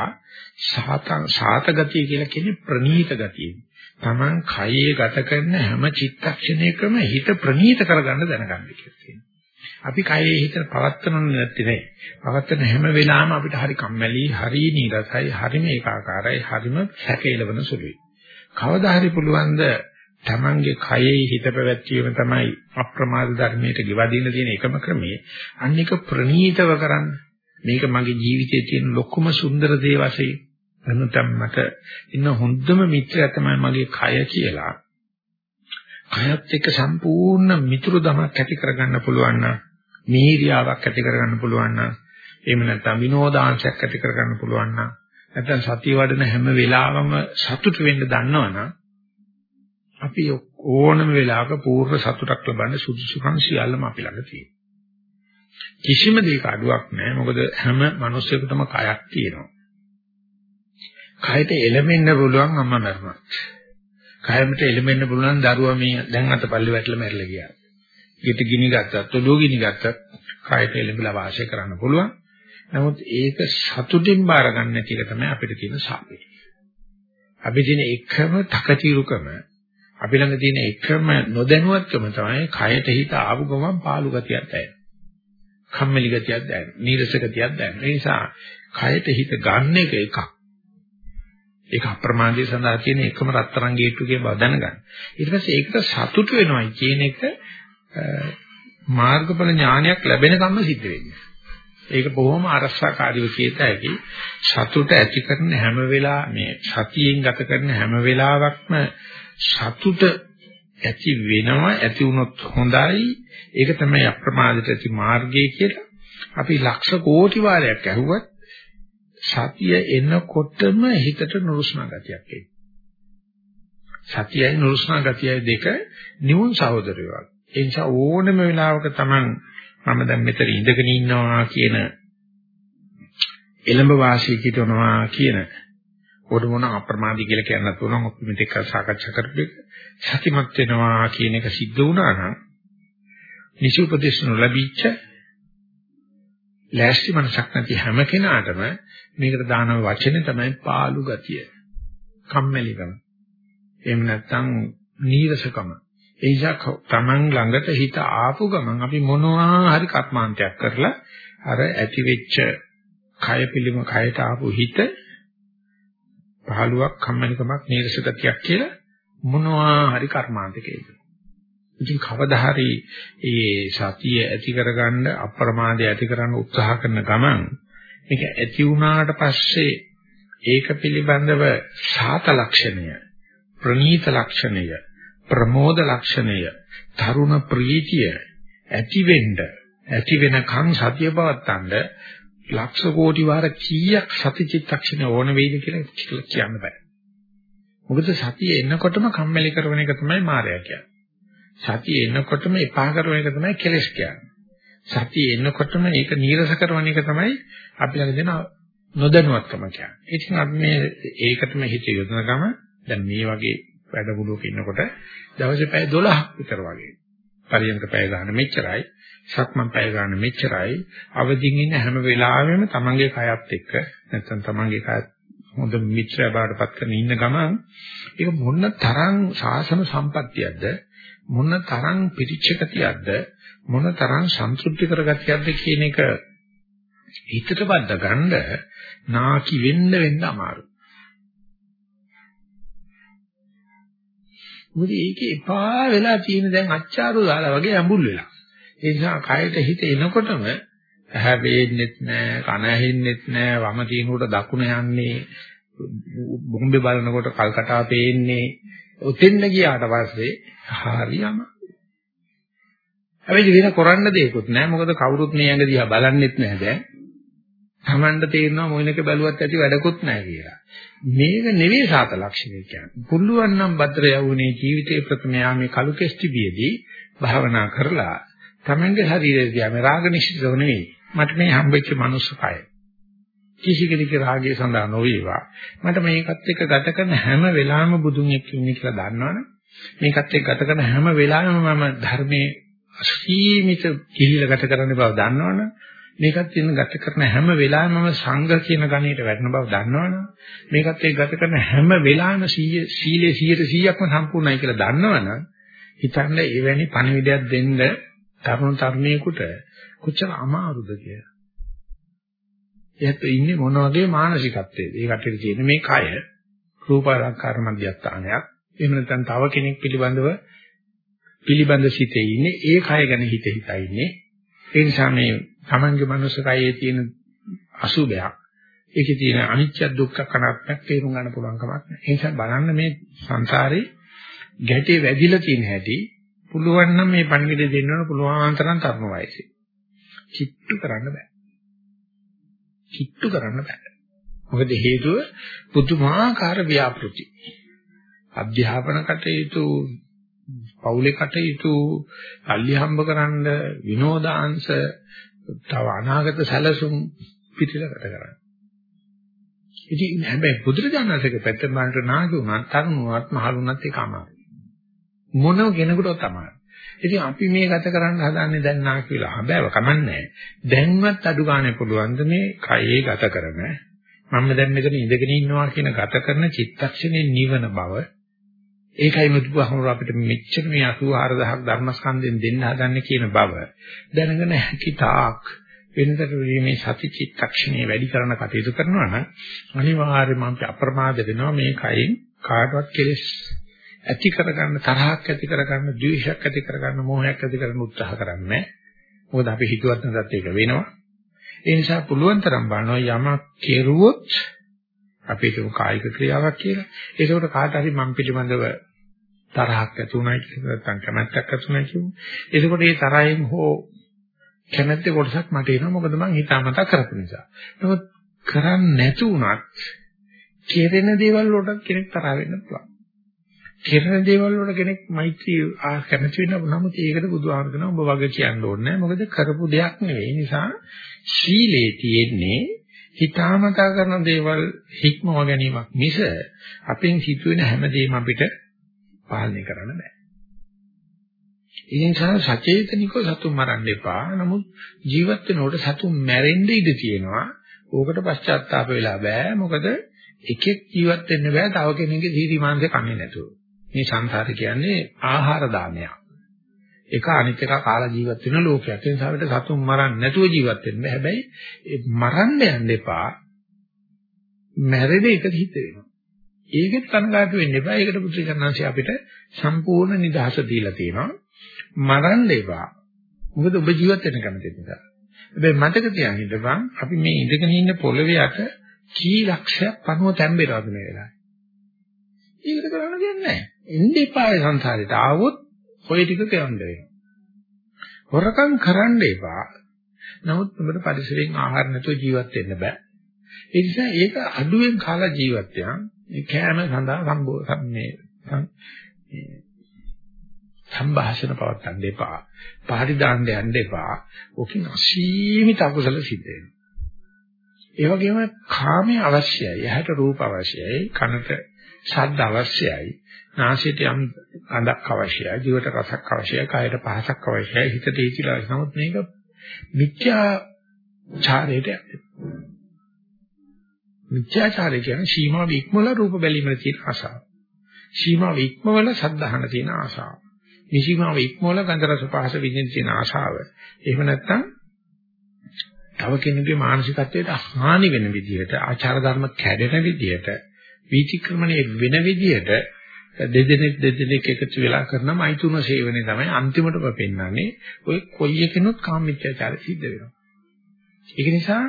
සාතං සාත ගතිය කියලා කියන්නේ ප්‍රනීත ගතිය. Taman කයේ ගත කරන හැම චිත්තක්ෂණයකම හිත ප්‍රනීත කරගන්න දැනගන්න කියලා කියනවා. අපි කයේ හිත පවත්තනු නැති නේ. පවත්තන හැම වෙලාවෙම අපිට හරි කම්මැලි, හරි නීරසයි, හරිම ඒකාකාරයි, හරිම සැකේලවන සුළුයි. කවදා හරි පුළුවන් ද තමන්ගේ කයේ හිත පැවැත්වීම තමයි අප්‍රමාද ධර්මයට ගෙවදින්න තියෙන එකම ක්‍රමය. අන්න එක ප්‍රනීතව කරන්න. මේක මගේ ජීවිතයේ තියෙන ලොකුම සුන්දර දේ වශයෙන් එනතම් මට ඉන්න හොඳම මිත්‍රයා තමයි මගේ කය කියලා. කයත් එක්ක සම්පූර්ණ මිතුරු දමක් ඇති කරගන්න පුළුවන් නම් මිහිරියාවක් ඇති කරගන්න පුළුවන් නම් එහෙම නැත්නම් විනෝදාංශයක් ඇති කරගන්න පුළුවන් නම් නැත්නම් සතිය වඩන හැම වෙලාවම සතුට වෙන්න දන්නවනම් අපි ඕනම වෙලාවක පූර්ව සතුටක් ලබන්න සුදුසුකම් සියල්ලම අපි ළඟ තියෙනවා. කිසිම දෙයක අඩුවක් නැහැ. මොකද හැම මිනිස්සෙකුටම කයක් තියෙනවා. කයට එළමෙන්න පුළුවන් අම්මා මරනවා. කයමට එළමෙන්න පුළුවන් දරුවා මේ දැන් අතපල්ලි වැටලා මැරිලා ගියා. ගෙට ගිනි ගත්තත්, ඔළුව ගිනි ගත්තත් කයට එළඹලා වාසය කරන්න පුළුවන්. නමුත් ඒක සතුටින් බාර ගන්න නැති එක තමයි අපිට තියෙන සාපේ. අපි දින එකම තකතිරුකම අපි ළඟ තියෙන එකම නොදැනුවත්කම තමයි කයට හිත ආපු ගමන් පාළු ගතියක් ඇති. කම්මැලි ගතියක් දැනෙනවා. නීරස ගතියක් දැනෙනවා. ඒ නිසා කයට හිත ගන්න එක එකක්. ඒක අප්‍රමාදයේ සඳහා තියෙන එකම රත්තරන් ගේට්ටු කියන බව දැනගන්න. ඊට පස්සේ ඒකට සතුටු වෙනවයි කියන එක මාර්ගඵල ඥානයක් ලැබෙන කම්ම සිද්ධ වෙන්නේ. ඒක බොහොම අරසකාරීව කියත හැකි සතුට ඇති කරන හැම වෙලාව මේ සතියෙන් ගත කරන හැම වෙලාවකම සතුට ඇති වෙනවා ඇති වුණොත් හොඳයි ඒක තමයි අප්‍රමාදයට ඇති මාර්ගය කියලා අපි ලක්ෂ කෝටි වාරයක් ඇහුවත් සතිය එනකොටම හිතට නුරුස්නා ගතියක් එයි. සතියයි නුරුස්නා ගතියයි දෙක නිවුන් සහෝදරයෝ. ඒ නිසා ඕනම වෙලාවක Taman මම දැන් මෙතන ඉඳගෙන ඉන්නවා කියන එළඹ වාසිය කිතනවා කියන පොඩ මොන අප්‍රමාදී කියලා කියන්නත් උනම අපි මෙතෙක් සාකච්ඡා කරපු සතිමත් වෙනවා කියන එක සිද්ධ වුණා නම් නිසි උපදේශ නොලැබීච්ච ලෑස්ති මනසක් නැති හැම කෙනාටම මේකට දාන වචනේ තමයි පාළු ගතිය. කම්මැලිකම. එහෙම නැත්නම් නීරසකම. ඒ නිසා තමන් ළඟට හිත ආපු ගමන් අපි මොනවා හරි කර්මාන්තයක් කරලා අර ඇති වෙච්ච කය පිළිම කයට ආපු හිත පහළුවක් කම්මැලිකමක් නීරස ගතියක් කියලා මොනවා හරි කර්මාන්තකයක. ඉතින් කවදා හරි ඒ සතිය ඇති කරගන්න අප්‍රමාදය ඇති කරන්න උත්සාහ කරන ගමන් මේක ඇති වුණාට පස්සේ ඒක පිළිබඳව සාත ලක්ෂණය ප්‍රනීත ලක්ෂණය ප්‍රමෝද ලක්ෂණය තරුණ ප්‍රීතිය ඇති වෙන්න ඇති වෙනකන් සතිය පවත්තන්න ලක්ෂ කෝටි වාර කීයක් සති චිත්තක්ෂණ ඕන වෙයිද කියලා කියන්න බෑ. මොකද සතිය එනකොටම කම්මැලි කරන එක තමයි මායя කියන්නේ. සතිය එනකොටම එපා කරන එක තමයි කෙලස් කියන්නේ. සතිය එනකොටම ඒක නීරස කරන එක තමයි අපි ළඟ දෙන නොදැනුවත්කම කියන්නේ. ඉතින් අපි මේ ඒකටම හිත යොදන ගම දැන් මේ වගේ වැඩමුළුවක ඉන්නකොට දවසේ පැය 12ක් විතර වගේ. පරියන්ක පැය ගන්න මෙච්චරයි. සක්මන් පැය ගන්න මෙච්චරයි. අවදිින් ඉන්න හැම වෙලාවෙම තමන්ගේ කයත් එක්ක නැත්නම් තමන්ගේ කයත් හොඳ මිත්‍රය බාටපත් කරගෙන ඉන්න ගමන් ඒක මොන තරම් සාසන සම්පත්තියක්ද මොන තරම් පිරිච්ච ගතියක්ද මොන තරම් සන්තුෂ්ටි කරගතියක්ද කියන එක හිතට බද්ද ගන්න නාකි වෙන්න වෙන්න අමාරුයි. මොකද ඒකේ එපා වෙලා තියෙන දැන් අච්චාරු දාලා වගේ ඇඹුල් වෙලා. ඒ නිසා කයට හිත එනකොටම ඇහැ වේන්නෙත් නෑ, කන ඇහෙන්නෙත් නෑ, වම තිනුට දකුණ යන්නේ, බොම්බේ බලනකොට කල්කටා පේන්නේ. ඔතෙන්න ගියාට පස්සේ හරියම. හැබැයි වෙන කරන්න දෙයක්වත් නෑ. මොකද කවුරුත් මේ ඇඟ දිහා බලන්නෙත් නෑ දැන්. Tamanda තේරෙනවා මොනිනක බැලුවත් ඇති වැඩකුත් නැහැ කියලා. මේක නෙවෙයි සාත ලක්ෂණය කියන්නේ. පුළුවන් නම් භද්‍ර යවුනේ ජීවිතේ ප්‍රථම යාමේ කලු කෙස්ටිබියේදී භාවනා කරලා Tamande ශරීරය දිහා මේ රාග නිශ්චිතව නෙවෙයි. මට මේ හම්බෙච්ච මනුස්ස කය. කිසි කෙනෙකුගේ රාගය සඳහා නොවේවා. මට මේකත් එක්ක ගත කරන හැම වෙලාවෙම බුදුන් එක්ක ඉන්නේ කියලා දන්නවනේ. මේකත් එක්ක ගත කරන හැම වෙලාවෙම මම ධර්මයේ අසීමිත කිහිල ගත කරන්න බව දන්නවනේ. මේකත් ඉන්න ගත කරන හැම වෙලාවෙම සංඝ කියන ගණයට වැටෙන බව දන්නවනේ. මේකත් එක්ක ගත කරන හැම වෙලාවෙම සීලේ 100%ක්ම සම්පූර්ණයි කියලා දන්නවනේ. හිතන්න එවැනි පණිවිඩයක් දෙන්න තරුණ තරුණියෙකුට කොච්චර අමාරුද කියලා. එයත් ඉන්නේ මොන වගේ මානසිකත්වයේද? ඒ කටේ තියෙන මේ කය රූපාලංකාර මධ්‍යස්ථානයක්. එහෙම නැත්නම් තව කෙනෙක් පිළිබඳව පිළිබඳ සිතේ ඉන්නේ ඒ කය ගැන හිත හිතා ඉන්නේ. ඒ නිසා මේ Tamange manussකයේ තියෙන අසුබයක් ඒකේ තියෙන අනිත්‍ය දුක්ඛ අනාත්මයක් තේරුම් ගන්න පුළුවන් කමක් නැහැ. ඒ නිසා බලන්න මේ සංසාරේ ගැටේ වැදිලා තියෙන හැටි පුළුවන් නම් මේ පණිවිඩය දෙන්න ඕන පුළුවන් තරම් තරුණ වයසේ. කිට්ටු කරන්න බෑ. කිට්ටු කරන්න බෑ. මොකද හේතුව පුදුමාකාර ව්‍යාපෘති. අධ්‍යාපන කටයුතු පෞලේ කටයුතු අල්ලි හම්බ කරන්න විනෝදාංශ තව අනාගත සැලසුම් පිටිලකට කරන්නේ. ඉතින් හැබැයි බුදුරජාණන්සේගේ පැත්තෙන් බලනකොට නාගි උනත් තරුණුවත් මහලුණත් ඒක අමාරුයි. මොන කෙනෙකුටවත් තමයි. ඉතින් අපි මේ ගත කරන්න හදන්නේ දැන් නා කියලා හැබැයි කමන්නේ. දැන්වත් අඩු ගන්න පුළුවන් මේ කයේ ගත කරන මම දැන් මෙතන ඉඳගෙන ඉන්නවා කියන ගත කරන චිත්තක්ෂණේ නිවන බව ඒකයි මුදුපහමර අපිට මෙච්චර මේ 84000ක් ධර්මස්කන්ධෙන් දෙන්න හදන්නේ කියන බව. දැනගෙන හැකි තාක් වෙනතට මේ සති චිත්තක්ෂණේ වැඩි කරන කටයුතු කරනවා නම් අනිවාර්යයෙන්ම අපි අප්‍රමාද වෙනවා මේ කයින් කාටවත් කෙලස් ඇති කරගන්න තරහක් ඇති කරගන්න ද්වේෂයක් ඇති කරගන්න මොහයක් ඇති කරගන්න උත්සාහ කරන්නේ මොකද අපි හිතුවත් නැත්නම් ඒක වෙනවා. ඒ නිසා පුළුවන් තරම් බලනවා යමක් කෙරුවොත් අපි ඒක කායික ක්‍රියාවක් කියලා. ඒකෝට කාට හරි මම පිළිබඳව තරහක් ඇති උනායි කියලා නැත්නම් කැමැත්තක් ඇති උනායි කියමු. එතකොට මේ තරහෙන් හෝ කැමැත්තේ කොටසක් මට එනවා. මොකද මං හිතාමතා කරපු නිසා. නමුත් කරන්නේ නැති වුණත් කෙරෙන දේවල් වලට කෙනෙක් තරහ වෙන්න පුළුවන්. කෙරෙන දේවල් වල කෙනෙක් මෛත්‍රී ආ කැමති වෙන නමුත් ඒකට බුදුහාම කියනවා ඔබ වගේ කියන්න ඕනේ නැහැ. මොකද කරපු දෙයක් නෙවෙයි. නිසා ශීලයේ තියෙන්නේ හිතාමතා කරන දේවල් හික්මව ගැනීමක් මිස අපෙන් සිදුවෙන හැමදේම අපිට පාලනය කරන්න බෑ. ඒ නිසා සචේතනිකව සතුන් මරන්න එපා. නමුත් ජීවත් වෙනකොට සතුන් මැරෙන්න ඉඩ තියෙනවා. ඕකට පශ්චාත්තාප වෙලා බෑ. මොකද එකෙක් ජීවත් වෙන්න බෑ. තව කෙනෙකුගේ දීටි මාංශ කන්නේ නැතුව. මේ සංසාරේ කියන්නේ ආහාර දානයක්. එක අනිත් එක කාලා ජීවත් වෙන ලෝකයක්. ඒ නිසා අපිට සතුන් මරන්න නැතුව ජීවත් වෙන්න බෑ. හැබැයි මරන්න යන්න එපා. මැරෙන එක හිත වෙනවා. ඒකෙත් කනගාටු වෙන්න එපා. ඒකට පුත්‍රිකරණාංශي අපිට සම්පූර්ණ නිදහස දීලා තියෙනවා. මරන්න එපා. මොකද ඔබ ජීවත් වෙන කැමති නිසා. හැබැයි මතක තියාගන්න බං අපි මේ ඉඳගෙන ඉන්න පොළවේ යට කී ලක්ෂයක් පණුව තැම්බෙනවද මේ වෙලාවේ. ඒකට කරන්න දෙයක් නැහැ. එන්න එපා ඒ සංසාරේට. ආවොත් ඔය ටික කරන්න වෙනවා. හොරකම් කරන්න එපා. නමුත් ඔබට පරිසරයෙන් ආහාර නැතුව ජීවත් වෙන්න බෑ. ඒ නිසා ඒක අඩුවෙන් කාලා ජීවත් වෙන. ඒ කෑම සඳහා සම්බෝ මේ සම්භාෂණ පවත්වන්න එපා. පාටි දාන්න යන්න එපා. ඔකින් අසීමිත අකුසල සිද්ධ වෙනවා. ඒ වගේම කාමයේ අවශ්‍යයි. ඇහැට රූප අවශ්‍යයි. කනට ශබ්ද අවශ්‍යයි. නාසයට යම් අඳක් අවශ්‍යයි. ජීවිත රසක් අවශ්‍යයි. කායට පහසක් අවශ්‍යයි. හිතට ඒචිලා නමුත් මේක මිත්‍යාචාරයට මිත්‍යාචාරය කියන්නේ සීමාව ඉක්මවල රූප බැලීමේ තියෙන ආසාව. සීමාව ඉක්මවල සද්ධාහන තියෙන ආසාව. නිසීමාව ඉක්මවල ගන්ධ රස පහස විඳින තියෙන ආසාව. එහෙම නැත්නම් තව කෙනෙකුගේ මානසිකත්වයට හානි වෙන විදිහට ආචාර ධර්ම කැඩෙන විදිහට වීතික්‍රමණය වෙන විදිහට දෙදෙනෙක් දෙදෙනෙක් එකතු වෙලා කරන මෛතුන සේවනයේ තමයි අන්තිමටම පෙන්වන්නේ ඔය කොයි එකනොත් කාමීත්‍යචාර සිද්ධ වෙනවා. ඒක නිසා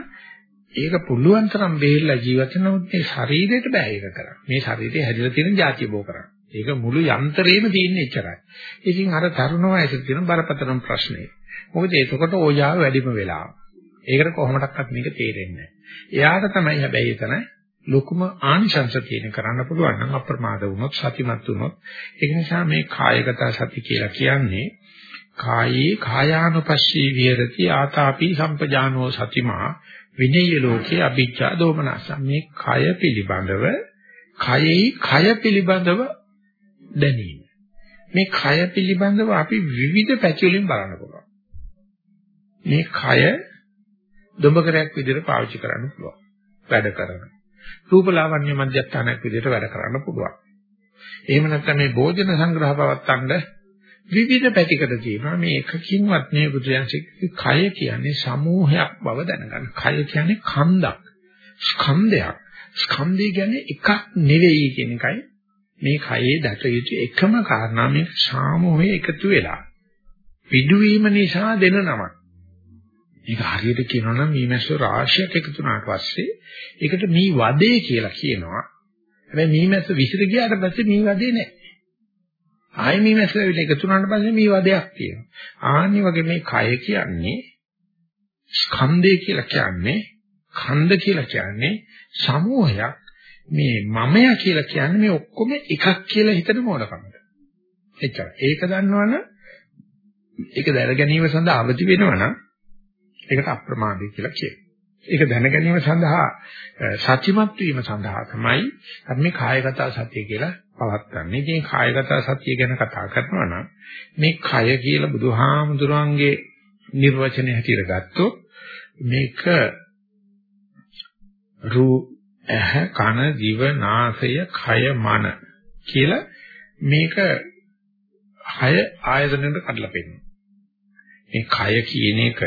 ඒක පුළුවන් තරම් බෙහෙල්ලා ජීවත් වෙනවොත් මේ ශරීරයට බෑ ඒක කරන්න. මේ ශරීරය හැදිලා තියෙන જાතිය බෝ කරන්න. ඒක මුළු යන්ත්‍රේම තියෙන්නේ එච්චරයි. ඉතින් අර තරුණ වයසේ තියෙන බරපතලම ප්‍රශ්නේ. මොකද එතකොට ඕජාව වැඩිම වෙලා ඒකට කොහොමඩක්වත් මේක තේරෙන්නේ නැහැ. එයාට තමයි හැබැයි එතන ලොකුම ආනිශංස තියෙන කරන්න පුළුවන් නම් අප්‍රමාද වුණොත් සතිමත් වුණොත්. ඒක නිසා මේ කායගත සති කියලා කියන්නේ කායේ කායානුපස්සී විහෙරති ආතාපි සම්පජානෝ සතිමා විනේය ලෝකේ අභිජ්ජා දෝමනස මේ කය පිළිබඳව කයෙහි කය පිළිබඳව දැනීම. මේ කය පිළිබඳව අපි විවිධ පැති වලින් බලන්න පුළුවන්. මේ කය දොඹකරයක් විදිහට පාවිච්චි කරන්න පුළුවන්. වැඩ කරන. රූපලාවන්‍ය මධ්‍යස්ථානයක් විදිහට වැඩ කරන්න පුළුවන්. එහෙම නැත්නම් මේ භෝජන සංග්‍රහ පවත්තන්න විවිධ පැතිකඩ තියෙනවා. මේ එකකින්වත් මේ බුදුයන්සේ කය කියන්නේ සමූහයක් බව දැනගන්න. කය කියන්නේ කන්දක්. ස්කන්ධයක්. ස්කන්ධය කියන්නේ එකක් නෙවෙයි කියන එකයි මේ කයේ දත යුතු එකම කාරණා මේ සාමෝහය එකතු වෙලා පිටුවීම නිසා දෙන නමක්. ඒක හරියට කියනවා නම් මීමැස්සෝ රාශියක් එකතු වුණාට පස්සේ ඒකට මී වදේ කියලා කියනවා. හැබැයි මීමැස්ස විසිර ගියාට පස්සේ මී වදේ නැහැ. ආයෙ මීමැස්ස ඇවිල්ලා එකතු වුණාට පස්සේ මී වදයක් තියෙනවා. ආන්නේ වගේ මේ කය කියන්නේ ස්කන්ධය කියලා කියන්නේ ඛණ්ඩ කියලා කියන්නේ සමූහයක් මේ මමයා කියලා කියන්නේ මේ ඔක්කොම එකක් කියලා හිතන මොඩකමද. එච්චර. ඒක දන්නවනම් ඒක දැන ගැනීම සඳහා අවදි වෙනවනම් ඒකට අප්‍රමාදී කියලා කියනවා. ඒක දැන ගැනීම සඳහා සත්‍යමත් වීම සඳහා තමයි අපි මේ කායගත සතිය කියලා පවත්න්නේ. ඉතින් කායගත සතිය ගැන කතා කරනවා නම් මේ කය කියලා බුදුහාමුදුරන්ගේ නිර්වචනය හැටියට ගත්තොත් මේක රූ ඇහ කන දිව නාසය කය මන කියලා මේක හය ආයතනෙට කඩලා පෙන්නනවා. මේ කය කියන එක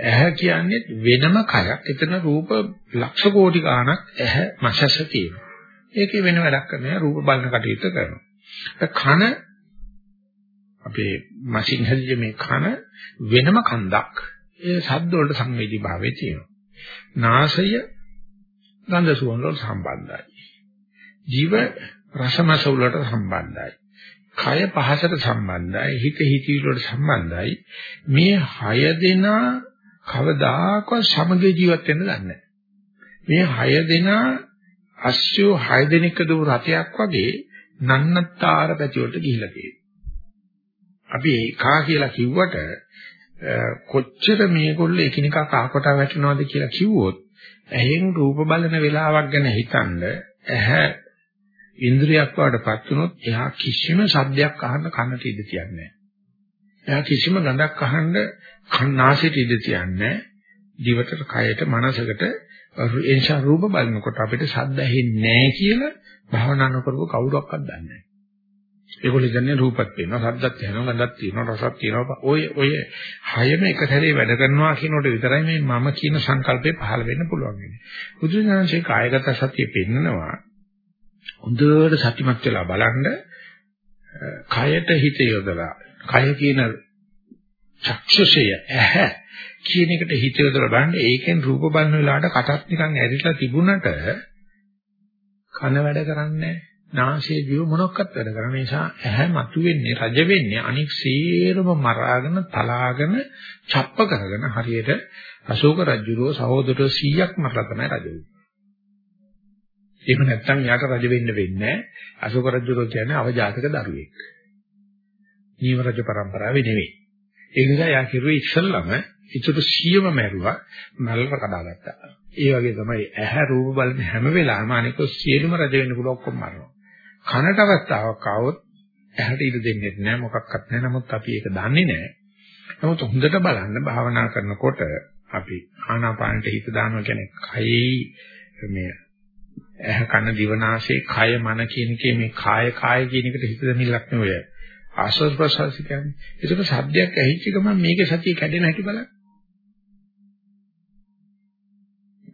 ඇහැ කියන්නේ වෙනම කයක්. එතන රූප ලක්ෂ කෝටි ගාණක් ඇහැ මසස තියෙනවා. ඒකේ වෙන වැඩක් කරන්නේ රූප බලන කටයුත්ත කරනවා. කන අපේ මෂින් හැදිච්ච මේ කන වෙනම කන්දක්. ඒ ශබ්ද වලට සංවේදී භාවයේ තියෙනවා. නාසය ගන්ධ සුවඳ වලට සම්බන්ධයි. ජීව රසමස වලට සම්බන්ධයි. කය පහසට සම්බන්ධයි. හිත හිතවිලි වලට සම්බන්ධයි. මේ හය දෙනා කවදාකවත් සමග ජීවත් වෙන්න දන්නේ නැහැ. මේ හය දෙනා අශ්වෝ හය දෙනෙක් දුව රතයක් වගේ නන්නත්තර පැති වලට ගිහිලා තියෙනවා. අපි කා කියලා කිව්වට කොච්චර මේගොල්ලෝ එකිනෙකා කහකට වැටෙනවද කියලා කිව්වොත් ඇහෙන් රූප බලන වෙලාවක් ගැන හිතනද ඇහැ ඉන්ද්‍රියක් වඩපත් වුණොත් එහා කිසිම ශබ්දයක් අහන්න කනට ඉඩ තියන්නේ නැහැ. එහා කිසිම ගඳක් අහන්න කන්නාසයට ඉඩ තියන්නේ දිවට, කයට, මනසකට එනිසා රූප බලනකොට අපිට ශබ්ද ඇහෙන්නේ නැහැ කියලා භාවනා නොකරපු කවුරක්වත් දන්නේ නැහැ. ඒගොල්ලෝ කියන්නේ රූපත් වෙනවා, ශබ්දත් වෙනවා, ගඳත් තියෙනවා, රසත් තියෙනවා. ඔය ඔය හයම එක සැරේ වැඩ කරනවා කියනකොට විතරයි මේ මම කියන සංකල්පේ පහළ වෙන්න පුළුවන් වෙන්නේ. බුදුසසුනේ කායගත සතිය පෙන්නනවා. හොඳට සතිමත් වෙලා බලන්න කයට හිත යොදලා, කය කියන චක්ෂුෂය ඇහැ කියන එකට හිත යොදලා බලන්න ඒකෙන් රූප බලන වෙලාවට කටත් නිකන් ඇරිලා තිබුණට කන වැඩ කරන්නේ නැහැ. නාසයේ දිව මොනක්වත් වැඩ කරන නිසා ඇහැ මතුවෙන්නේ රජ වෙන්නේ අනික් සේරම මරාගෙන තලාගෙන ڇප්ප කරගෙන හරියට අශෝක රජුරෝ සහෝදරයෝ 100ක් මරලා තමයි රජ වෙන්නේ. එහෙම නැත්නම් යාට රජ වෙන්න වෙන්නේ අශෝක රජුරෝ කියන්නේ අවජාතක දරුවෙක්. නීව රජ પરම්පරාවේ නෙවෙයි. ඒ නිසා යා කිරුවේ ඉස්සල්ලාම ඉතුරු 100ම මැරුවා මල්ල කඩාගත්තා. ඒ වගේ තමයි ඇහැ රූප බලන හැම වෙලාවෙම අනික සියලුම රජ වෙන්න පුළුවන් ඔක්කොම මරනවා. කනට අවස්ථාවක් ආවොත් ඇහැට ඉඩ දෙන්නේ නැහැ මොකක්වත් නැහැ. නමුත් අපි ඒක දන්නේ නැහැ. නමුත් හොඳට බලන්න භාවනා කරනකොට අපි ආනාපානට හිත දානවා කියන්නේ කයයි මේ ඇහ කන දිවනාසය කය මන කියන එකේ මේ කාය කාය කියන එකට හිත දෙමිලක් නෙවෙයි. ආස්වාද ප්‍රසවාස කියන්නේ. ඒකට සද්දයක් ඇහිච්ච ගමන් මේකේ සතිය කැඩෙන හැටි බලන්න.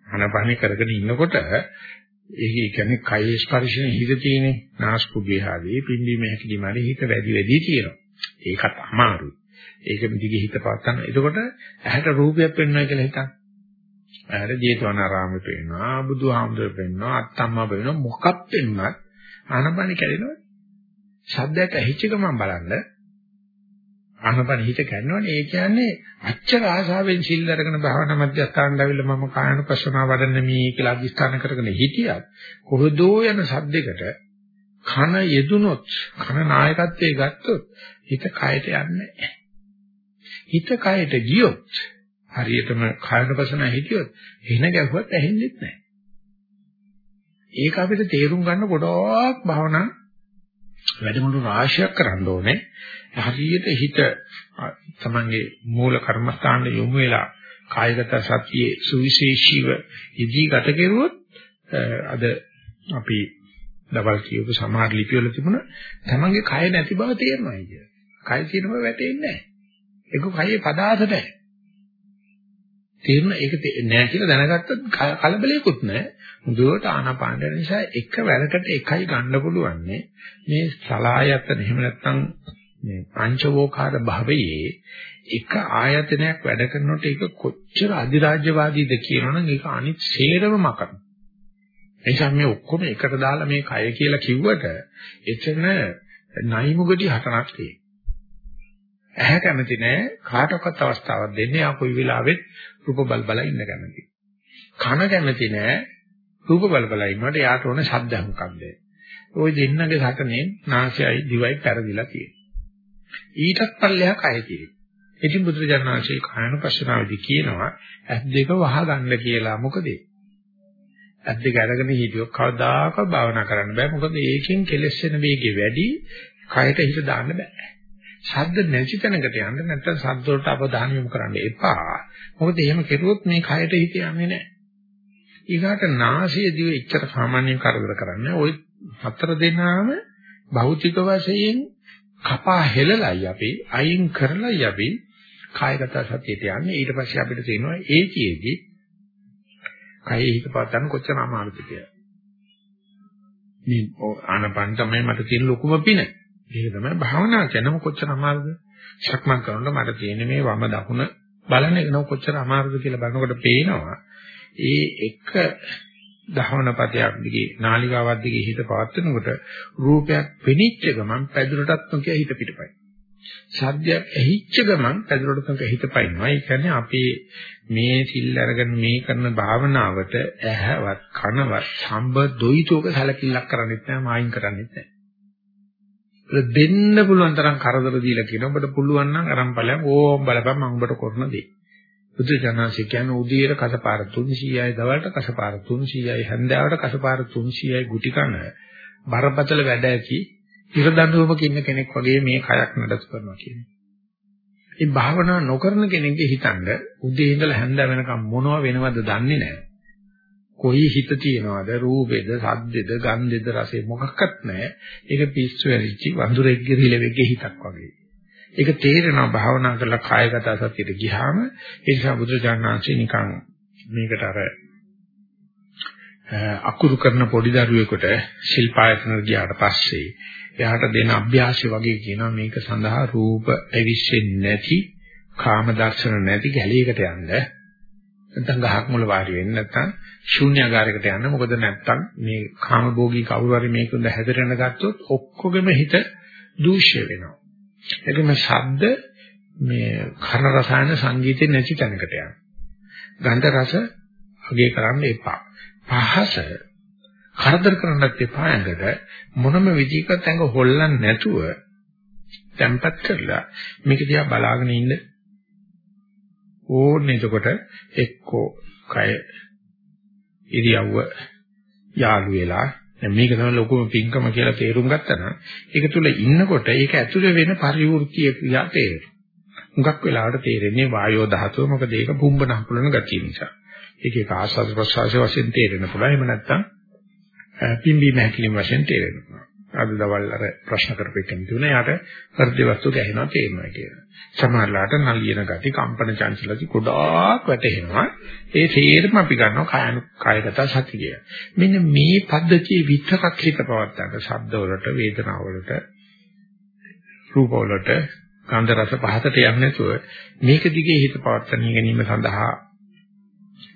ආනාපානි කරගෙන ඉන්නකොට ඒක කියන්නේ කය ස්පර්ශයෙන් හිත තියෙන්නේ නාස්පුඩේ හරි පිම්බීම හැකිලිම හරි හිත වැඩි වැඩි තියෙනවා. ඒකත් අමාරුයි. ඒක දිගේ හිත පාත්තන. එතකොට ඇහැට රූපයක් පෙන්වනවා කියලා හිතන්න. ඇහැට ජේතවනාරාමයට වෙනවා, බුදුහාමුදුරුවෝ වෙනවා, අත්තම්මා වෙනවා මොකක් වෙන්නත් ආනපන කැඩෙනවා. ශබ්දයක් ඇහිච්ච ගමන් බලන්න. ආනපන හිත කැඩනවනේ. ඒ කියන්නේ අච්චර ආශාවෙන් සිල් අරගෙන භාවනා මධ්‍යස්ථානට ඇවිල්ලා මම කායනුපස්සනාව වඩන්න මේ කියලා අධිෂ්ඨාන කරගෙන හිටියත් කොහොදෝ යන සද්දයකට කන යෙදුනොත් කන නායකත්වයේ ගත්තොත් හිත කයට යන්නේ හිත කයට ගියොත් හරියටම කායනුපස්සනාව හිටියොත් එන ගැහුවත් ඇහෙන්නේ නැහැ ඒක අපිට තේරුම් ගන්න ගොඩක් භාවනා වැඩමුළු රාශියක් කරන්න ඕනේ. හරියට හිත තමන්ගේ මූල කර්මස්ථානයේ යොමු වෙලා කායගත සතියේ සුවිශේෂීව යෙදී ගත කෙරුවොත් අද අපි දවල් කියපු සමහර ලිපිවල තිබුණ තමන්ගේ කය නැති බව තේරෙනවා කිය. කය තියෙන බව වැටෙන්නේ නැහැ. ඒක කයේ පදාස නැහැ. තේරෙන ඒක නෑ කියලා දැනගත්තත් කලබලයක්වත් නෑ. මුදුවට ආනාපාන නිසා එක වැලකට එකයි ගන්න පුළුවන්නේ. මේ සලායතන එහෙම නැත්නම් මේ පංචවෝකාර භවයේ එක ආයතනයක් වැඩ කරනකොට ඒක කොච්චර අධිරාජ්‍යවාදීද කියනවනම් ඒක අනිත් සේරම මකන. එනිසා මේ ඔක්කොම එකට දාලා මේ කය කියලා කිව්වට එතන නයිමුගටි හතරක් තියෙනවා. ඇහැ කැමති නෑ කාටවත් අවස්ථාවක් දෙන්නේ ආ කොයි වෙලාවෙත් රූප බල බල ඉන්න කැමති. කන කැමති නෑ රූප බල බල ඉන්නකොට යාට ඕනේ ශබ්ද මොකක්ද? ওই දෙන්නගේ සටනේ නාසයයි දිවයි පෙරදිලා තියෙනවා. ඊටත් පල්ලෙහා කය තියෙනවා. ඉතින් බුදුරජාණන්සේ කායනුපස්සනාවේදී කියනවා ඇස් දෙක වහගන්න කියලා. මොකද ඇස් දෙක අරගෙන හිටියොත් කවදාකවත් භාවනා කරන්න බෑ. මොකද ඒකෙන් කෙලෙස් වෙන වේගය වැඩි. කයට හිත දාන්න බෑ. ශබ්ද නැති තැනකට යන්න නැත්නම් ශබ්ද වලට අවධානය යොමු කරන්න එපා. මොකද එහෙම කෙරුවොත් මේ කයට හිත යන්නේ නැහැ. ඊගාට නාසයේ දිව ඉච්ඡර සාමාන්‍යයෙන් කරදර කරන්නේ. ওই හතර දෙනාම භෞතික වශයෙන් කපා හෙලලයි අපි අයින් කරලයි අපි කායගත සතියට යන්නේ ඊට පස්සේ අපිට තේරෙනවා ඒකයේදී කයෙ හිත පවත්වන්න කොච්චර අමාරුද කියලා. මේ ආනපන තමයි මට තියෙන ලොකුම පින. ඒක තමයි භාවනා කරනම කොච්චර අමාරුද? සක්මන් කරනකොට මට තියෙන මේ වම දකුණ බලන එක කොච්චර අමාරුද කියලා බලනකොට පේනවා. ඒ එක දහවනපතයක් දිගේ නාලිකාවක් දිගේ හිත පවත්වනකොට රූපයක් පෙනිච්ච ගමන් පැදුරටත් නොකිය හිත පිටපයි. සද්දයක් ඇහිච්ච ගමන් පැදුරට නොකිය හිත පයින්නවා. ඒ කියන්නේ අපේ මේ සිල් අරගෙන මේ කරන භාවනාවට ඇහවත් කනවත් සම්බ දොයිතෝක සැලකිල්ලක් කරන්නේත් නැහැ මායින් කරන්නේත් නැහැ. දෙන්න පුළුවන් තරම් කරදර දීලා කියන ඔබට පුළුවන් නම් අරන් ඵලයන් ඕම් බලපන් මම ඔබට කරන දේ. බුද්ධ ජනනාංශ කියන්නේ උදේට කසපාර 300යි දවල්ට කසපාර 300යි හැන්දෑවට කසපාර 300යි ගුටි කන බරපතල වැඩ ඇති ඉරදඬුවමක ඉන්න කෙනෙක් වගේ මේ කයක් නඩත්තු කරනවා කියන්නේ. මේ භාවනා නොකරන කෙනෙක්ගේ හිතන්න උදේ ඉඳලා හැන්ද වෙනකම් මොනව වෙනවද දන්නේ නැහැ. කොයි හිත තියනවද රූපෙද සද්දෙද ගන්ධෙද රසෙ මොකක්වත් නැහැ. ඒක පිස්සු වෙරිච්චි වඳුරෙක්ගේ රිලෙවෙක්ගේ හිතක් වගේ. ඒක තේරෙනවා භාවනා කරලා කායගත සතියට ගියාම ඒ නිසා බුදුරජාණන්සේ නිකන් මේකට අර අකුරු කරන පොඩි දරුවෙකුට ශිල්පායතන ගියාට පස්සේ එයාට දෙන අභ්‍යාසය වගේ කියනවා මේක සඳහා රූප ඇවිස්සෙන්නේ නැති කාම දර්ශන නැති ගැලයකට යන්න නැත්නම් ගහක් මුල වාඩි වෙන්න නැත්නම් ශූන්‍යාකාරයකට යන්න මොකද නැත්නම් මේ කාම භෝගී කවුරු හරි මේකෙන්ද හැදෙරෙන්න ගත්තොත් ඔක්කොගෙම හිත දූෂ්‍ය වෙනවා එදින ශබ්ද මේ කර්ණ රසායන සංගීතේ නැති තැනකට යනවා. ගන්ධ රස අගේ කරන්න එපා. පහස කරදර කරන්නත් එපා ඇඟට මොනම විදිහකට ඇඟ හොල්ලන්නේ නැතුව තැම්පත් කරලා මේක දිහා බලාගෙන ඉන්න ඕනේ එතකොට එක්කෝ කය ඉරියව්ව යාළු වෙලා දැන් මේක තමයි ලොකුම පිංකම කියලා තේරුම් ගත්තා නම් ඒක තුල ඉන්නකොට ඒක ඇතුලේ වෙන පරිවෘත්තිය ක්‍රියා තේරෙනවා. හුඟක් වෙලාවට තේරෙන්නේ වායෝ ධාතුව මොකද ඒක පුම්බන හපුලන ගතිය නිසා. ඒක ඒක ආස්වාද ප්‍රසවාස වශයෙන් තේරෙන්න පුළුවන්. එහෙම නැත්නම් පිම්බීම හැකිලිම වශයෙන් තේරෙන්න පුළුවන්. අද දවල් අර ප්‍රශ්න කරපෙන්න තිබුණා. යාට හෘද වස්තු ගැහෙනවා තේරෙනවා කියලා. සමහරලාට නලියන ගති, කම්පන චංචලති ගොඩාක් වැටෙනවා. ඒ තේරෙම අපි ගන්නවා කායන කායගත සති කියලා. මෙන්න මේ පද්ධතියේ විතරක් හිත පවත්තක ශබ්ද වලට, වේදනා වලට, රූප වලට, ගන්ධ රස පහතට යන්නේ නැතුව මේක දිගේ හිත පවත්තන ගැනීම සඳහා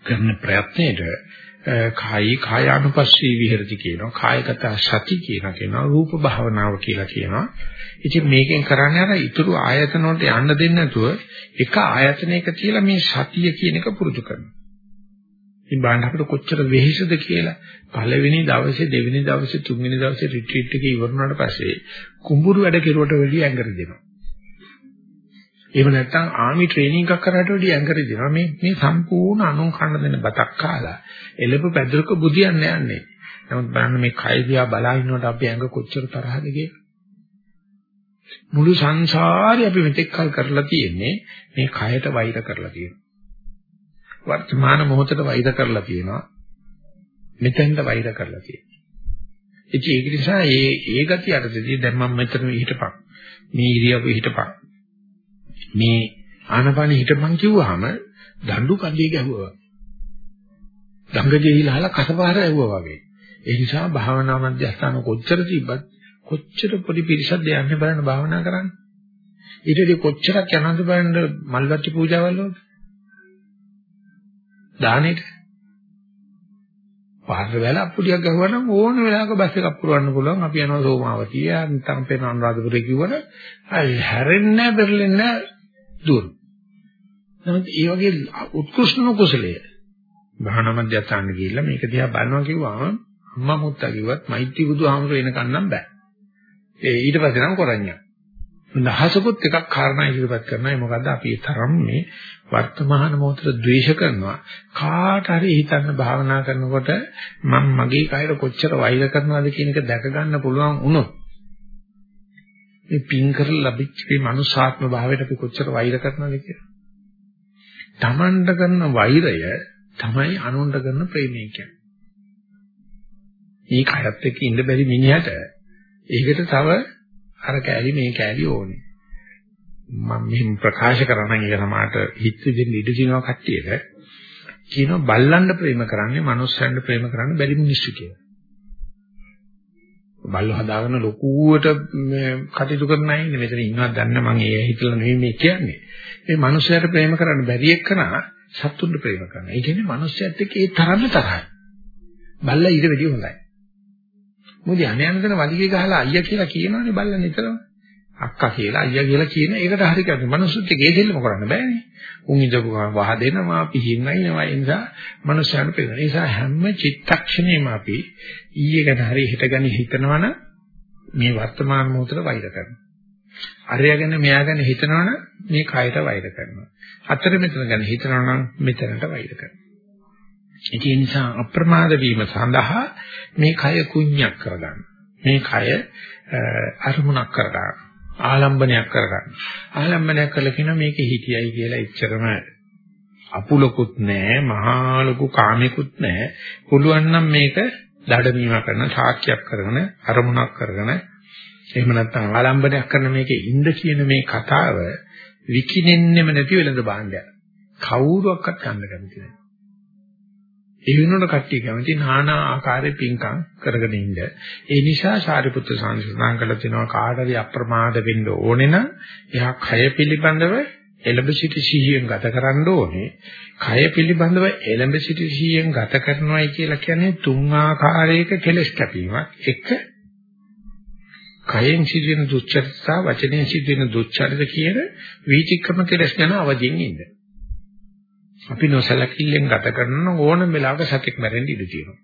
කරන ප්‍රයත්නයේදී කායි කායානුපස්සී විහෙරති කියනවා කායගත සති කියනවා කියනවා රූප භාවනාව කියලා කියනවා. ඉතින් මේකෙන් කරන්නේ අර ඊතුරු ආයතන වලට යන්න දෙන්නේ නැතුව එක ආයතනයක තියලා මේ සතිය කියන එක පුරුදු කරනවා. ඉතින් බලන්න අපිට කොච්චර වෙහෙසද කියලා පළවෙනි දවසේ දෙවෙනි දවසේ තුන්වෙනි දවසේ රිට්‍රීට් එකේ ඉවරනාට පස්සේ කුඹුරු වැඩ කෙරුවට වැඩිය ඇඟට දෙනවා. එහෙම නැත්නම් ආමි ට්‍රේනින් එකක් කරාට වැඩිය ඇඟට දෙනවා මේ මේ සම්පූර්ණ අනුන් කන්න දෙන බතක් කාලා එළඹ පැදුරක බුදියන්න යන්නේ. නමුත් බලන්න මේ කය දිහා බලා ඉන්නකොට අපි ඇඟ කොච්චර තරහද මුළු සංසාරේ අපි මෙතෙක් කල් කරලා තියෙන්නේ මේ කයට වෛර කරලා තියෙනවා. වර්තමාන මොහොතට වෛර කරලා තියෙනවා. මෙතෙන්ට වෛර කරලා තියෙනවා. ඉතින් ඒක නිසා ඒ ඒ ගතිය අරදී දැන් මම මෙතන හිටපන්. මේ ඉරියව්ව හිටපන්. මේ ආනපාන හිටපන් කිව්වහම දඬු කඳේ ගැහුවා. ගංගගේ හිලහලා කසපාර ඇව්වා වගේ. ඒ නිසා භාවනා මධ්‍යස්ථාන කොච්චර තිබ්බත් කොච්චර පොඩි පිරිසක් දෙයන්නේ බලන්න භාවනා කරන්නේ. ඊටදී කොච්චරක් යනවද බලන්න මල්වත්ටි පූජාවල් වලට. දානෙට. පාර වෙල අප්පුඩියක් ගහුවනම් ඕන වෙලාවක බස් එකක් පුරවන්න පුළුවන්. අපි යනවා සෝමාවතිය, නැත්නම් පේන අනුරාධපුරේ කිව්වන හැරෙන්නේ නැහැ, බෙරලෙන්නේ නැහැ දුර. නමුත් ඒ වගේ උත්කෘෂ්ණ කුසලයේ භාවනා මධ්‍යස්ථාන ගිහිල්ලා මේක දිහා බලනවා කිව්වම අම්මා මුත්තා කිව්වත් මෛත්‍රී බුදුහාමුදුර එනකන් නම් බෑ. ඒ ඊට පස්සේ නම් කරන්නේ. දහසකුත් එකක් කාරණා ඉදිරිපත් කරනවා. ඒ මොකද්ද අපි තරම් මේ වර්තමාන මොහොතට ද්වේෂ කරනවා. කාට හරි හිතන්න භාවනා කරනකොට මම මගේ කයර කොච්චර වෛර කරනවද කියන එක දැක ගන්න පුළුවන් වුණොත් මේ පින් කරලා ලැබිච්ච මේ මනුෂ්‍යාත්ම භාවයට අපි කොච්චර වෛර කරනවද කියලා. Tamanට කරන වෛරය තමයි අනුන්ට කරන ප්‍රේමය කියන්නේ. මේ කයත් එක්ක ඉන්න බැරි මිනිහට ඒකට තව අර කෑලි මේ කෑලි ඕනේ. මම මෙහෙම ප්‍රකාශ කරනවා ඒක සමාට හිත දෙන්න ඉඩ දිනවා කට්ටියට කියනවා බල්ලන්ට ප්‍රේම කරන්නේ මනුස්සයන්ට ප්‍රේම කරන්න බැරි මිනිස්සු කියලා. බල්ලෝ හදාගෙන ලොකුවට කටයුතු කරන අය ඉන්නේ මෙතන ඉන්නවත් දන්න මම ඒ හිතලා නෙමෙයි මේ කියන්නේ. මේ මනුස්සයට ප්‍රේම කරන්න බැරි එක්කනා සත්තුන්ට ප්‍රේම කරනවා. ඒ කියන්නේ මනුස්සයත් එක්ක ඒ තරම්ම තරහයි. බල්ලා ඊට වැඩිය හොඳයි. මොකද යන යන තැන වලිගේ ගහලා අයියා කියලා කියනවනේ බල්ලා නිතරම. අක්කා කියලා අයියා කියලා කියන එකට හරි කරන්නේ. මනුස්සුත් එකේ දෙල්ලම කරන්න බෑනේ. උන් ඉඳපු ගමන් වහ දෙනවා පිහින්නයිනවා ඒ නිසා මනුස්සයන්ට පේනවා. ඒ නිසා හැම චිත්තක්ෂණයම අපි ඊයේ ගැන හරි හිත ගැන හිතනවනම් මේ වර්තමාන මොහොතට වෛර කරනවා. අරයා ගැන මෙයා ගැන හිතනවනම් මේ කයට වෛර කරනවා. අතර මෙතන ගැන හිතනවනම් මෙතනට වෛර කරනවා. ඒ නිසා අප්‍රමාද වීම සඳහා මේ කය කුණ්‍යක් කරගන්න. මේ කය අරමුණක් කරගන්න. ආලම්බනයක් කරගන්න. ආලම්බනයක් කළ කියන මේකේ හිතියයි කියලා එච්චරම අපුලකුත් නැහැ, මහා ලොකු කාමයකුත් නැහැ. පුළුවන් නම් මේක දඩමීම කරන සාක්ෂියක් කරගෙන අරමුණක් කරගෙන එහෙම නැත්නම් ආලම්බනයක් කරන මේකේ ඉඳ කියන මේ කතාව විකිනෙන්නෙම නැති වෙලඳ භාණ්ඩයක්. කවුරුවක්වත් ගන්න කැමති නැහැ. ඒ වෙනුවට කට්ටිය කැමති নানা ආකාරයේ පිංකම් කරගෙන ඉන්න. ඒ නිසා සාරිපුත්‍ර සංස්කෘතං කළ තිනවා කාටරි අප්‍රමාද වෙන්න ඕනේ නම් එයා කය පිළිබඳව එළඹ සිටි සිහියෙන් ගත කරන්න ඕනේ. කය පිළිබඳව එළඹ සිටි සිහියෙන් ගත කරනවායි කියලා කියන්නේ තුන් ආකාරයක කෙලස් කැපීමක්. එක කයෙන් සිදුවෙන දුච්චරිත සහ වචනයෙන් සිදුවෙන දුච්චරිත කියන වීතික්‍රම කෙලස් ගැන අවදිින් ඉන්න. අපි නොසලකිල්ලෙන් ගත කරන ඕනම වෙලාවක සතෙක් මැරෙන්න ඉඩ තියෙනවා.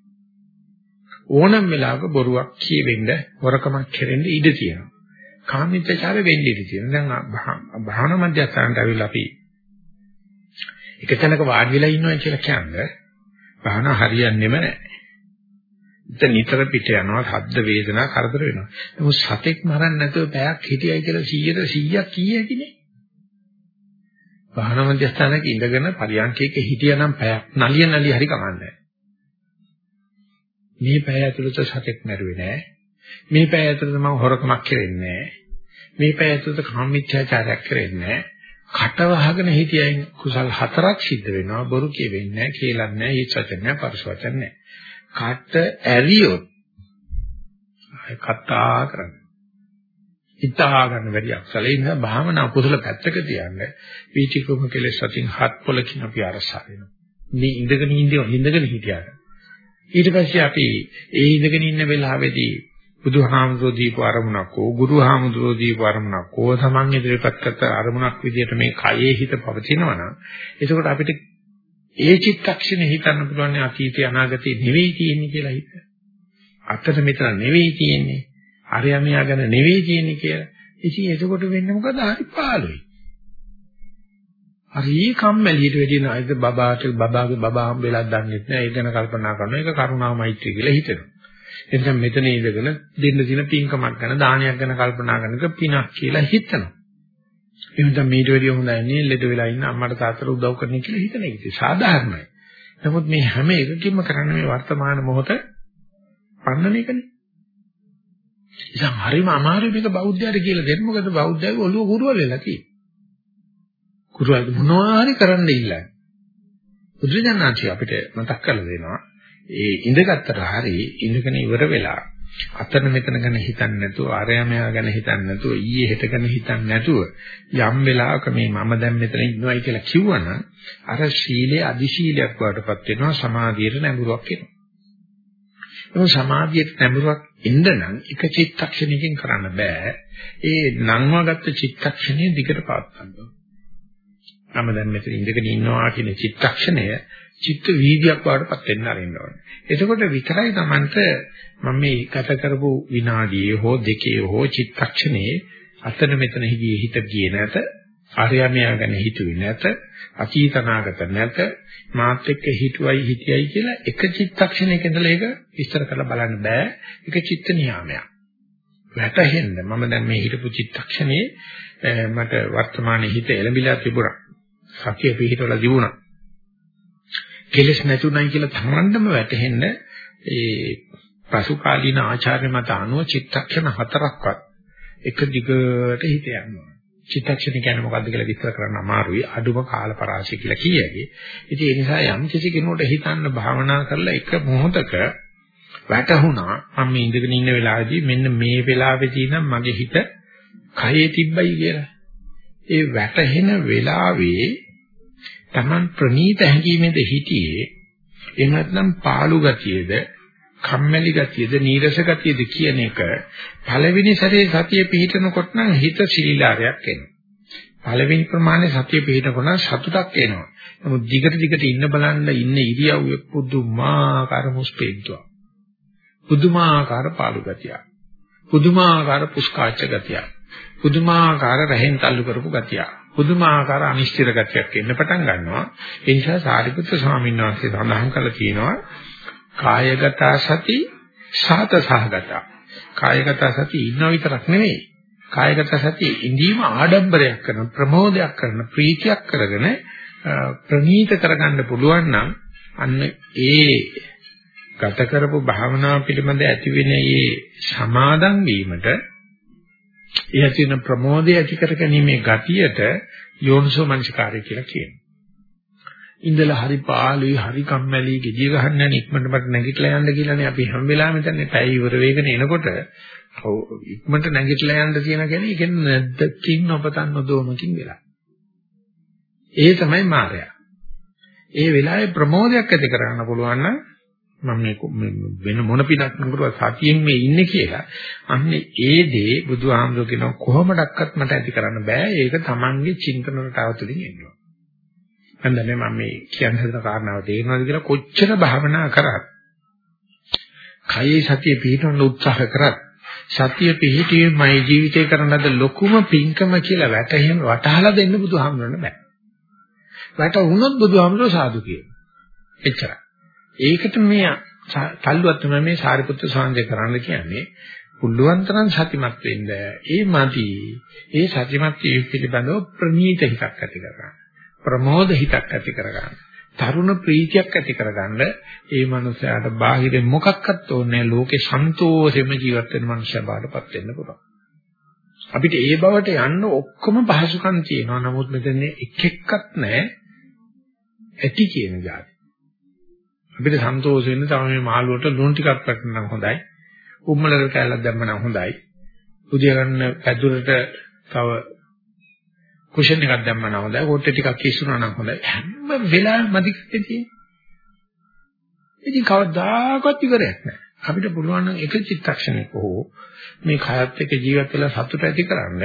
ඕනම වෙලාවක බොරුවක් කියවෙන්න, වරකමක් කෙරෙන්න ඉඩ තියෙනවා. කාමීත්‍යචාර වෙන්න ඉඩ තියෙනවා. දැන් භාවනා මධ්‍යස්ථානට අවිලා අපි එක තැනක වාඩි වෙලා ඉන්නවා කියලා කියන්නේ භාවනා හරියන්නේම නැහැ. ඉතින් නිතර පිට යනවා, ශබ්ද වේදනා කරදර වෙනවා. නමුත් සතෙක් මරන්න නැතුව පැයක් හිටියයි කියලා 100ට 100ක් කීයකිනේ. භාවනා මධ්‍යස්ථානයක ඉඳගෙන පරියන්කයක හිටියනම් පැයක් නලිය නලිය හරි කමන්නේ මේ පැය ඇතුළත සතෙක් මැරුවේ නෑ මේ පැය ඇතුළත මම හොරකමක් කරෙන්නේ නෑ මේ පැය ඇතුළත කාමීච්ඡාචාරයක් කරෙන්නේ නෑ කට වහගෙන හිටියයින් කුසල් හතරක් සිද්ධ වෙනවා. බොරු කියෙන්නේ නෑ කියලා නෑ ඊට වචන නෑ පරිස වචන නෑ කට ඇරියොත් කතා කරන්නේ. හිතා ගන්න වැඩි අක්සලේ ඉන්න භාවනා කුසල පැත්තක තියන්න වීචිකම කෙලෙස් අතින් හත් පොලකින් අපි අරසා වෙනවා. මේ ඉඳගෙන ඉඳිව ඉඳගෙන හිටියාට. ඊට පස්සේ අපි ඒ ඉඳගෙන ඉන්න වෙලාවේදී බුදුහාමුදුරෝ දීපු අරමුණක් හෝ ගුරුහාමුදුරෝ දීපු අරමුණක් හෝ තමන් ඉදිරිපත් කරත අරමුණක් විදිහට මේ කයේ හිත පවතිනවා නම් එතකොට අපිට ඒ චිත්තක්ෂණේ හිතන්න පුළුවන් අතීතය අනාගතය නෙවෙයි තියෙන්නේ කියලා හිත. අතට මෙතන නෙවෙයි තියෙන්නේ. අරයා මෙයා ගැන නෙවෙයි කියන්නේ කියලා. ඉතින් එතකොට වෙන්නේ මොකද? හරි පාළුයි. හරි කම්මැලියට වෙදී නේද බබාට බබාගේ බබා හම්බෙලා දන්නේ නැහැ. ඒ ගැන කල්පනා කරනවා. ඒක කරුණාමෛත්‍රිය කියලා හිතෙනවා. එතන මෙතන ඉඳගෙන දෙන්න දින පින්කමක් ගැන දානයක් ගැන කල්පනා කරනක පිනක් කියලා හිතනවා. එහෙනම් මේට වැඩිය හොඳයි නේ ලෙඩ වෙලා ඉන්න අම්මට තාත්තට උදව් කරන්න කියලා හිතන එක. සාධාරණයි. නමුත් මේ හැම එකකින්ම කරන්නේ මේ වර්තමාන මොහොත පන්නන එකනේ. ඉතින් හරිම අමාරුයි මේක බෞද්ධයට කියලා දෙන්න. මොකද බෞද්ධයෝ ඔළුව කුරුවල් වෙලා තියෙන්නේ. කුරුවල් මොනවා හරි කරන්න ඉල්ලන්නේ. බුදුජානනාංශي අපිට මතක් කරලා දෙනවා. ඒ ඉඳගත්තට හරි ඉඳගෙන ඉවර වෙලා අතන මෙතන ගැන හිතන්නේ නැතුව ආරයමයා ගැන හිතන්නේ නැතුව ඊයේ හෙට ගැන හිතන්නේ නැතුව යම් වෙලාවක මේ මම දැන් මෙතන ඉන්නවයි කියලා කිව්වනම් අර ශීලයේ අදි ශීලයක් වඩටපත් වෙනවා සමාධියට නැඹුරුවක් එනවා. ඒ සමාධියට නැඹුරුවක් එන්න නම් එක චිත්තක්ෂණයකින් කරන්න බෑ. ඒ නංවගත්ත චිත්තක්ෂණය දිගට පවත්වන්න ඕන. මම දැන් මෙතන ඉඳගෙන ඉන්නවා කියන චිත්තක්ෂණය චිත්ත වීදියක් වඩපත් වෙන්න ආරෙන්න ඕනේ. එතකොට විතරයි Tamanට මම මේ ගත කරපු විනාඩියේ හෝ දෙකේ හෝ චිත්තක්ෂණයේ අතන මෙතන හිගියේ හිත ගියේ නැත. ආර්යමයා ගැන හිතුවේ නැත. අතීතනාගත නැත. මාත් එක්ක හිතුවයි හිතියයි කියලා එක චිත්තක්ෂණයක ඉඳලා ඒක විස්තර කරලා බලන්න බෑ. ඒක චිත්ත නියාමයක්. වැටහෙන්න මම දැන් මේ හිතපු චිත්තක්ෂණේ මට වර්තමානයේ හිත එළඹිලා තිබුණා. සතිය පිහිටවලා දිනුණා. කෙලස් නැතුණයි කියලා තමන්ටම වැටහෙන්න ඒ පසුකාලීන ආචාර්ය මත අනුව චිත්තක්ෂණ හතරක්වත් එක දිගට හිත යනවා. චිත්තක්ෂණ කියන්නේ මොකද්ද කියලා විස්තර කරන්න අමාරුයි. අඩුම කාල පරාසය කියලා කියයි. ඉතින් ඒ නිසා යම් කිසි කෙනෙකුට හිතන්න භාවනා කරලා එක මොහොතක වැටහුණා මම මේ ඉඳගෙන ඉන්න වෙලාවේදී මෙන්න මේ වෙලාවේදී නම් මගේ හිත කයේ තිබ්බයි කියලා. ඒ වැටහෙන වෙලාවේ Taman ප්‍රනීත හැඟීමේද හිටියේ එහෙම නැත්නම් පාළු ගතියේද කම්මැලි ගතියද නීරස ගතියද කියන එක පළවෙනි සැරේ සතිය පිහිටනකොට නම් හිත සිලිලාරයක් එනවා. පළවෙනි ප්‍රමාණය සතිය පිහිටනකොට නම් සතුටක් එනවා. නමුත් දිගට දිගට ඉන්න බලන්න ඉන්න ඉරියව්වේ පුදුමාකාර මුස්පෙන්තුවක්. පුදුමාකාර පාළු ගතියක්. පුදුමාකාර පුස්කාච්ච ගතියක්. පුදුමාකාර රහෙන් තල්ලු කරපු ගතියක්. පුදුමාකාර අනිශ්චිත ගතියක් එන්න පටන් ගන්නවා. ඒ නිසා සාරිපුත්‍ර ස්වාමීන් වහන්සේ සඳහන් කළා කියනවා කායගත සති සාත සහගත. කායගත සති ඉන්න විතරක් නෙවෙයි. කායගත සති ඉඳීම ආඩම්බරයක් කරන ප්‍රමෝදයක් කරන ප්‍රීතියක් කරගෙන ප්‍රනීත කරගන්න පුළුවන් නම් අන්න ඒ ගත කරපු භාවනාව පිළිබඳ ඇතිවෙන මේ සමාදන් වීමට ඒ ඇති වෙන ප්‍රමෝදය ඇති කරගැනීමේ ගතියට යෝනිසෝ මනසිකාරය කියලා කියනවා. ඉඳලා හරි පාළුයි හරි කම්මැලි gediya ගහන්න යන ඉක්මනට මට නැගිටලා යන්න කියලානේ අපි හැම වෙලාවෙම හිතන්නේ පැය ඉවර වෙගෙන එනකොට ඉක්මනට නැගිටලා යන්න කියන කෙනේ ඒක නැද්දකින් නොපතන් නොදෝමකින් වෙලා. ඒ තමයි මායя. ඒ වෙලාවේ ප්‍රමෝදයක් ඇති කරගන්න පුළුවන් නම් මම මේ වෙන මොන පිනක් නකරුවා සතියෙන් මේ ඉන්නේ කියලා. අන්නේ ඒ දේ බුදුහාමුදුරුවෝ කියන කොහොමඩක්වත් මට ඇති කරන්න බෑ. ඒක Tamange චින්තන රටාව තුළින් එනවා. මම දන්නේ මම මේ කියන්න හදන කාරණාව තේරෙනවද කියලා කොච්චර භාවනා කරත් කයේ සතිය පිහිටවන්න උත්සාහ කරත් සතිය පිහිටීමයි ජීවිතේ කරන ලද ලොකුම පිංකම කියලා වැටහෙම වටහලා දෙන්න බුදුහාමුදුරනේ බෑ. වැටුණොත් බුදුහාමුදුර සාදු කියන. එච්චරයි. ඒකට මේ තල්ලුවක් තමයි මේ සාරිපුත්‍ර සාන්දේ කරන්න කියන්නේ. පුළුවන් තරම් සතිමත් වෙන්න. ඒ මදි. ඒ සතිමත් වීම පිළිබඳව ප්‍රණීත හිතක් ඇති කරගන්න. ප්‍රමෝද හිතක් ඇති කරගන්න. තරුණ ප්‍රීතියක් ඇති කරගන්න ඒ මනුස්සයාට බාහිර මොකක්වත් ඕනේ ලෝකේ සන්තෝෂෙම ජීවත් වෙන මනුස්සයා බාටපත් වෙන්න පුළුවන්. අපිට ඒ බවට යන්න ඔක්කොම පහසුකම් තියෙනවා. නමුත් මෙතන එක එක්කත් නැහැ. ඇති කියන જાති. අපිට සන්තෝෂ වෙන්න තව මේ මාළුවට ලුණු ටිකක් පැටලෙනම් හොඳයි. උම්මලකට කැලක් දැම්මනම් හොඳයි. උදිය ගන්න පැදුරට තව කුෂන් එකක් දැම්මම නම් හොඳයි. කොට්ටේ ටිකක් කිස්සුනා නම් හොඳයි. හැම වෙලාවෙම මදිකේ තියෙන්නේ. ඉතින් කවදාකවත් ඉවරයක් නැහැ. අපිට පුළුවන් නම් එක චිත්තක්ෂණයක හෝ මේ කයත් එක්ක ජීවත් වෙලා සතුට ඇතිකරන්න